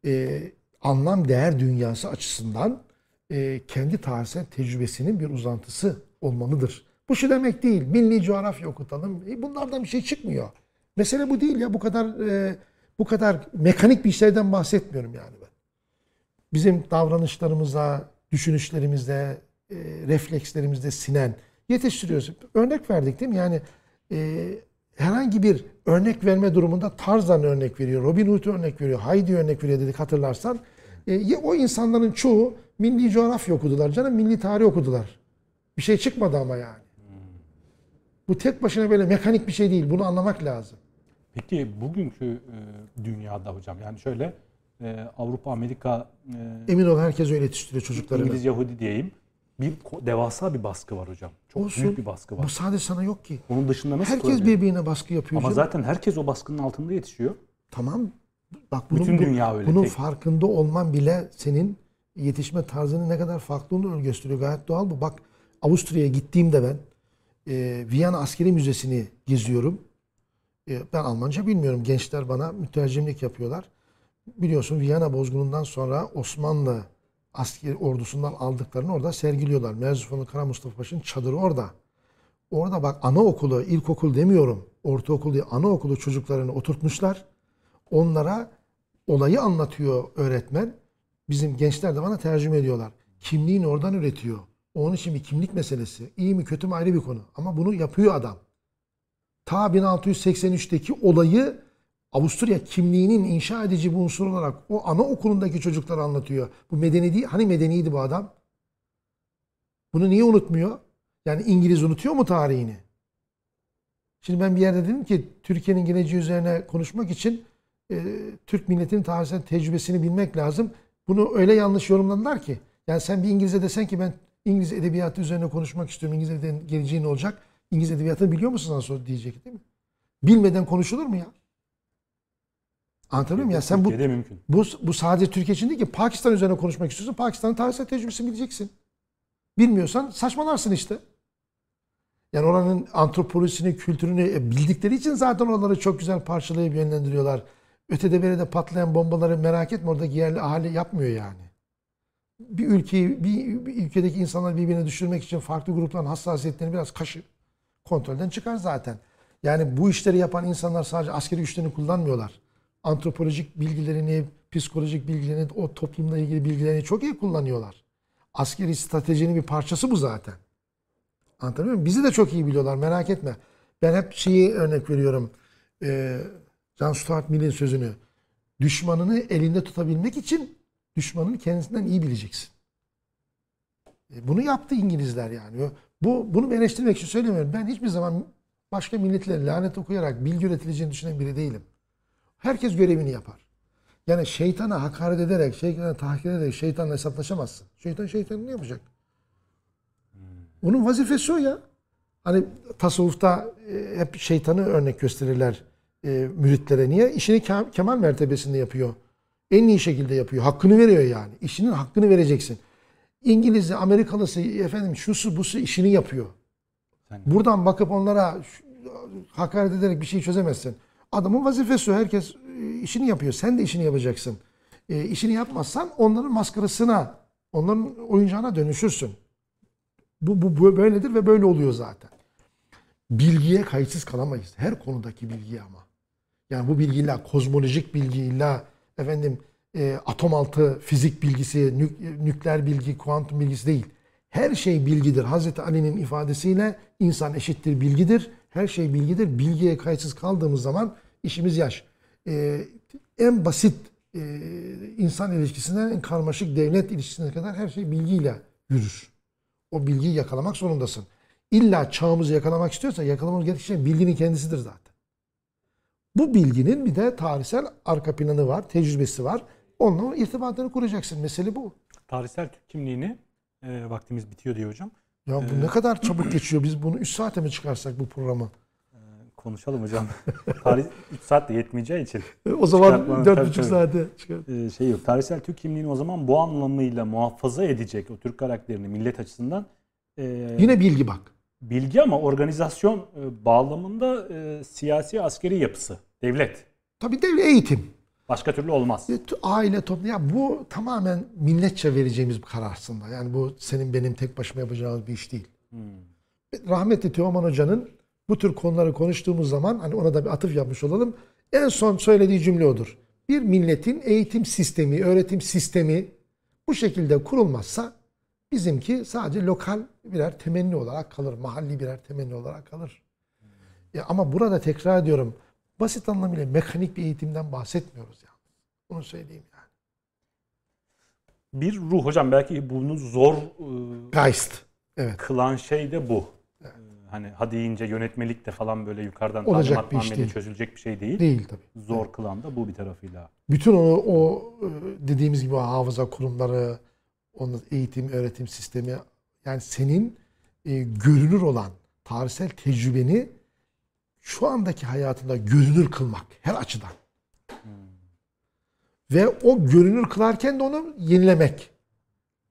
e, anlam değer dünyası açısından e, kendi tarihsel tecrübesinin bir uzantısı olmalıdır. Bu şu demek değil. Milli coğrafya okutalım. E, bunlardan bir şey çıkmıyor. Mesele bu değil ya. Bu kadar e, bu kadar mekanik bir şeyden bahsetmiyorum yani ben. Bizim davranışlarımıza, düşünüşlerimizde, e, reflekslerimizde sinen yetiştiriyoruz. Örnek verdik değil mi? Yani e, herhangi bir örnek verme durumunda Tarzan örnek veriyor, Robin Hood örnek veriyor, Heidi örnek veriyor dedik hatırlarsan. E, o insanların çoğu milli coğrafya okudular canım, milli tarih okudular. Bir şey çıkmadı ama yani. Bu tek başına böyle mekanik bir şey değil. Bunu anlamak lazım. Peki bugünkü e, dünyada hocam yani şöyle e, Avrupa, Amerika, e, Emin ol herkes öyle yetiştiriyor çocuklarını. İngiliz Yahudi diyeyim. Bir devasa bir baskı var hocam. Çok Olsun. büyük bir baskı Bu var. sadece sana yok ki. Onun dışında nasıl Herkes birbirine baskı yapıyor. Ama canım. zaten herkes o baskının altında yetişiyor. Tamam. Bak bunun, Bütün bu- dünya öyle, bunun tek. farkında olman bile senin yetişme tarzının ne kadar farklı olduğunu gösteriyor. Gayet doğal bu. Bak Avusturya'ya gittiğimde ben e, Viyana Askeri Müzesi'ni geziyorum. E, ben Almanca bilmiyorum. Gençler bana mütercimlik yapıyorlar. Biliyorsun Viyana bozgunundan sonra Osmanlı askeri ordusundan aldıklarını orada sergiliyorlar. Merzifonlu Kara Mustafa Paşa'nın çadırı orada. Orada bak anaokulu, ilkokul demiyorum. Ortaokul değil, anaokulu çocuklarını oturtmuşlar. Onlara olayı anlatıyor öğretmen. Bizim gençler de bana tercüme ediyorlar. Kimliğini oradan üretiyor. Onun için bir kimlik meselesi. İyi mi kötü mü ayrı bir konu. Ama bunu yapıyor adam. Ta 1683'teki olayı Avusturya kimliğinin inşa edici bir unsur olarak o anaokulundaki çocuklara anlatıyor. Bu medeni değil. Hani medeniydi bu adam? Bunu niye unutmuyor? Yani İngiliz unutuyor mu tarihini? Şimdi ben bir yerde dedim ki Türkiye'nin geleceği üzerine konuşmak için e, Türk milletinin tarihsel tecrübesini bilmek lazım. Bunu öyle yanlış yorumladılar ki. Yani sen bir İngiliz'e desen ki ben İngiliz edebiyatı üzerine konuşmak istiyorum. İngiliz edebiyatının geleceği ne olacak? İngiliz edebiyatını biliyor musun sonra diyecek değil mi? Bilmeden konuşulur mu ya? Anlatabiliyor muyum? Ya sen bu, mümkün. bu, bu sadece Türkiye için değil ki Pakistan üzerine konuşmak istiyorsun. Pakistan'ın tarihsel tecrübesini bileceksin. Bilmiyorsan saçmalarsın işte. Yani oranın antropolojisini, kültürünü e, bildikleri için zaten oraları çok güzel parçalayıp yönlendiriyorlar. Ötede berede patlayan bombaları merak etme oradaki yerli ahali yapmıyor yani. Bir ülkeyi, bir, bir ülkedeki insanları birbirine düşürmek için farklı grupların hassasiyetlerini biraz kaşı kontrolden çıkar zaten. Yani bu işleri yapan insanlar sadece askeri güçlerini kullanmıyorlar. Antropolojik bilgilerini, psikolojik bilgilerini, o toplumla ilgili bilgilerini çok iyi kullanıyorlar. Askeri stratejinin bir parçası bu zaten. Anlatabiliyor muyum? Bizi de çok iyi biliyorlar merak etme. Ben hep şeyi örnek veriyorum. Ee, John Stuart Mill'in sözünü. Düşmanını elinde tutabilmek için düşmanını kendisinden iyi bileceksin. E, bunu yaptı İngilizler yani. Bu bunu eleştirmek için söylemiyorum. Ben hiçbir zaman başka milletlere lanet okuyarak bilgi üretileceğini düşünen biri değilim. Herkes görevini yapar. Yani şeytana hakaret ederek, şeytana tahkir ederek şeytanla hesaplaşamazsın. Şeytan şeytanı ne yapacak? Onun vazifesi o ya. Hani tasavvufta e, hep şeytanı örnek gösterirler e, müritlere. Niye? İşini ke- kemal mertebesinde yapıyor. En iyi şekilde yapıyor. Hakkını veriyor yani. İşinin hakkını vereceksin. İngiliz'i, Amerikalısı, efendim şusu busu işini yapıyor. Buradan bakıp onlara hakaret ederek bir şey çözemezsin. Adamın vazifesi o. Herkes e, işini yapıyor. Sen de işini yapacaksın. E, işini yapmazsan onların maskarasına, onların oyuncağına dönüşürsün. Bu, bu, bu böyledir ve böyle oluyor zaten. Bilgiye kayıtsız kalamayız. Her konudaki bilgiye ama. Yani bu bilgi illa kozmolojik bilgi, illa efendim e, atom altı fizik bilgisi, nük- nükleer bilgi, kuantum bilgisi değil. Her şey bilgidir. Hazreti Ali'nin ifadesiyle insan eşittir bilgidir. Her şey bilgidir. Bilgiye kayıtsız kaldığımız zaman işimiz yaş. E, en basit e, insan ilişkisinden en karmaşık devlet ilişkisine kadar her şey bilgiyle yürür. O bilgiyi yakalamak zorundasın. İlla çağımızı yakalamak istiyorsa yakalamamız gereken şey bilginin kendisidir zaten. Bu bilginin bir de tarihsel arka planı var, tecrübesi var. Onunla irtibatını kuracaksın. Mesele bu. Tarihsel Türk kimliğini e, vaktimiz bitiyor diyor hocam. Ya bu ne kadar [CLEARS THROAT] çabuk geçiyor. Biz bunu 3 saate mi çıkarsak bu programı? Konuşalım hocam. [LAUGHS] Tarih 3 saat de yetmeyeceği için [LAUGHS] O zaman Çıkartmanın- 4,5 tabii, tabii. saate çıkar. e, şey yok. Tarihsel Türk kimliğini o zaman bu anlamıyla muhafaza edecek o Türk karakterini millet açısından e, Yine bilgi bak. bilgi ama organizasyon e, bağlamında e, siyasi askeri yapısı, devlet. Tabii de eğitim. Başka türlü olmaz. E, Aile toplum. Ya bu tamamen milletçe vereceğimiz bir karar aslında. Yani bu senin benim tek başıma yapacağımız bir iş değil. Rahmetli Teoman Hoca'nın bu tür konuları konuştuğumuz zaman hani ona da bir atıf yapmış olalım. En son söylediği cümle odur. Bir milletin eğitim sistemi, öğretim sistemi bu şekilde kurulmazsa bizimki sadece lokal birer temenni olarak kalır. Mahalli birer temenni olarak kalır. Ya ama burada tekrar ediyorum. Basit anlamıyla mekanik bir eğitimden bahsetmiyoruz yani. Bunu söyleyeyim yani. Bir ruh hocam belki bunu zor e, Geist. Evet. kılan şey de bu. Hani ha deyince yönetmelik de falan böyle yukarıdan Olacak bir iş değil. çözülecek bir şey değil. Değil tabii. Zor kılan da bu bir tarafıyla. bütün o, o e, dediğimiz gibi hafıza kurumları, onun eğitim, öğretim sistemi yani senin e, görünür olan tarihsel tecrübeni şu andaki hayatında görünür kılmak her açıdan. Ve o görünür kılarken de onu yenilemek.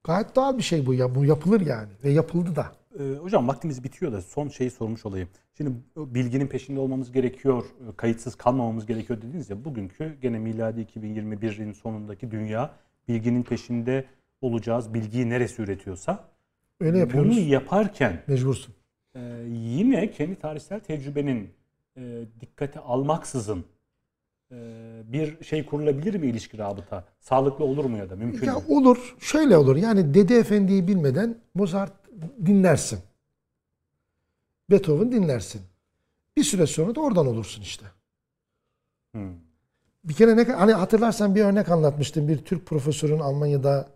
Gayet doğal bir şey bu ya. Bu yapılır yani. Ve yapıldı da. Ee, hocam vaktimiz bitiyor da son şeyi sormuş olayım. Şimdi bilginin peşinde olmamız gerekiyor, e, kayıtsız kalmamamız gerekiyor dediniz ya. Bugünkü gene miladi 2021'in sonundaki dünya bilginin peşinde olacağız. Bilgiyi neresi üretiyorsa. Öyle yapıyoruz. Bunu yaparken Mecbursun. e, yine kendi tarihsel tecrübenin e, dikkate almaksızın e, bir şey kurulabilir mi ilişki rabıta? Sağlıklı olur mu ya da mümkün Ya mü? olur. Şöyle olur. Yani Dede Efendi'yi bilmeden Mozart dinlersin. Beethoven dinlersin. Bir süre sonra da oradan olursun işte. Hmm. Bir kere ne hani hatırlarsan bir örnek anlatmıştım. Bir Türk profesörün Almanya'da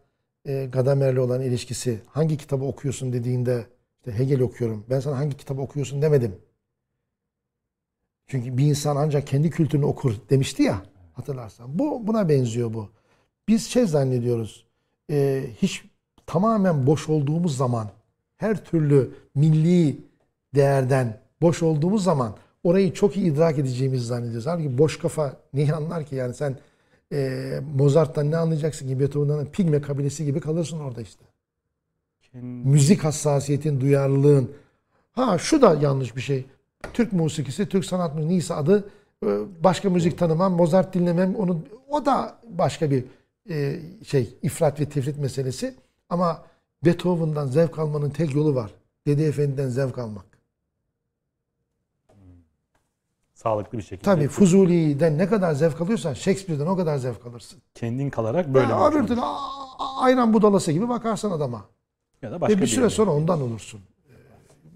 e, Gadamer'le olan ilişkisi. Hangi kitabı okuyorsun dediğinde işte Hegel okuyorum. Ben sana hangi kitabı okuyorsun demedim. Çünkü bir insan ancak kendi kültürünü okur demişti ya hatırlarsan. Bu buna benziyor bu. Biz şey zannediyoruz. e, hiç tamamen boş olduğumuz zaman her türlü milli değerden boş olduğumuz zaman orayı çok iyi idrak edeceğimizi zannediyoruz. Halbuki boş kafa neyi anlar ki yani sen e, Mozart'tan ne anlayacaksın ki Beethoven'dan Pigme kabilesi gibi kalırsın orada işte. Kendi- Müzik hassasiyetin, duyarlılığın. Ha şu da yanlış bir şey. Türk musikisi, Türk sanat müziği neyse adı e, başka müzik tanımam, Mozart dinlemem. Onu o da başka bir e, şey ifrat ve tefrit meselesi. Ama Beethoven'dan zevk almanın tek yolu var. Dede Efendi'den zevk almak. Sağlıklı bir şekilde. Tabii Fuzuli'den ne kadar zevk alıyorsan Shakespeare'den o kadar zevk alırsın. Kendin kalarak böyle Ya, mi öbür türlü a- a- ayran budalası gibi bakarsın adama. Ya da başka Ve bir süre yere. sonra ondan olursun. Ee,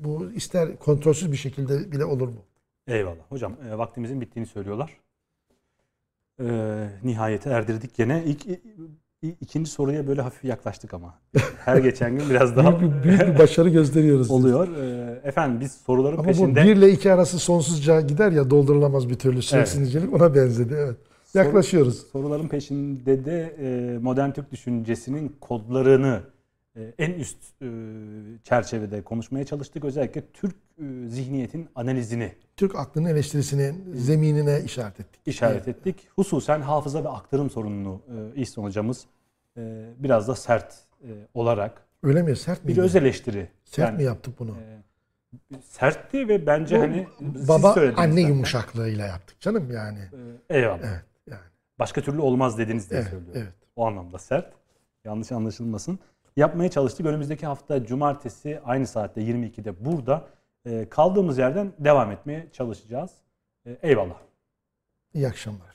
Bu ister kontrolsüz bir şekilde bile olur bu. Eyvallah. Hocam e, vaktimizin bittiğini söylüyorlar. E, nihayete erdirdik gene. İlk, ikinci soruya böyle hafif yaklaştık ama. Her geçen gün biraz daha Büyük bir, büyük bir başarı gösteriyoruz. oluyor. E, efendim biz soruların Ama bu peşinde... 1 ile 2 arası sonsuzca gider ya doldurulamaz bir türlü süreksiz Evet. ona benzedi. Evet. Yaklaşıyoruz. Soruların peşinde de e, modern Türk düşüncesinin kodlarını en üst e, çerçevede konuşmaya çalıştık. Özellikle Türk e, zihniyetin analizini Türk aklının eleştirisinin zeminine işaret ettik. işaret ettik. Hususen hafıza ve aktarım sorununu e, İhsan hocamız e, biraz da sert e, olarak Öyle mi? Sert bir mi? öz eleştiri. Sert Yani, mi yaptık bunu? e, sertti ve bence Bu hani Baba anne zaten. yumuşaklığıyla yaptık canım yani. E, eyvallah. Evet. Yani. Başka türlü olmaz dediniz diye Evet, söylüyorum. evet. O anlamda sert. Yanlış anlaşılmasın. Yapmaya çalıştık. Önümüzdeki hafta cumartesi aynı saatte 22'de burada e, kaldığımız yerden devam etmeye çalışacağız. E, eyvallah. İyi akşamlar.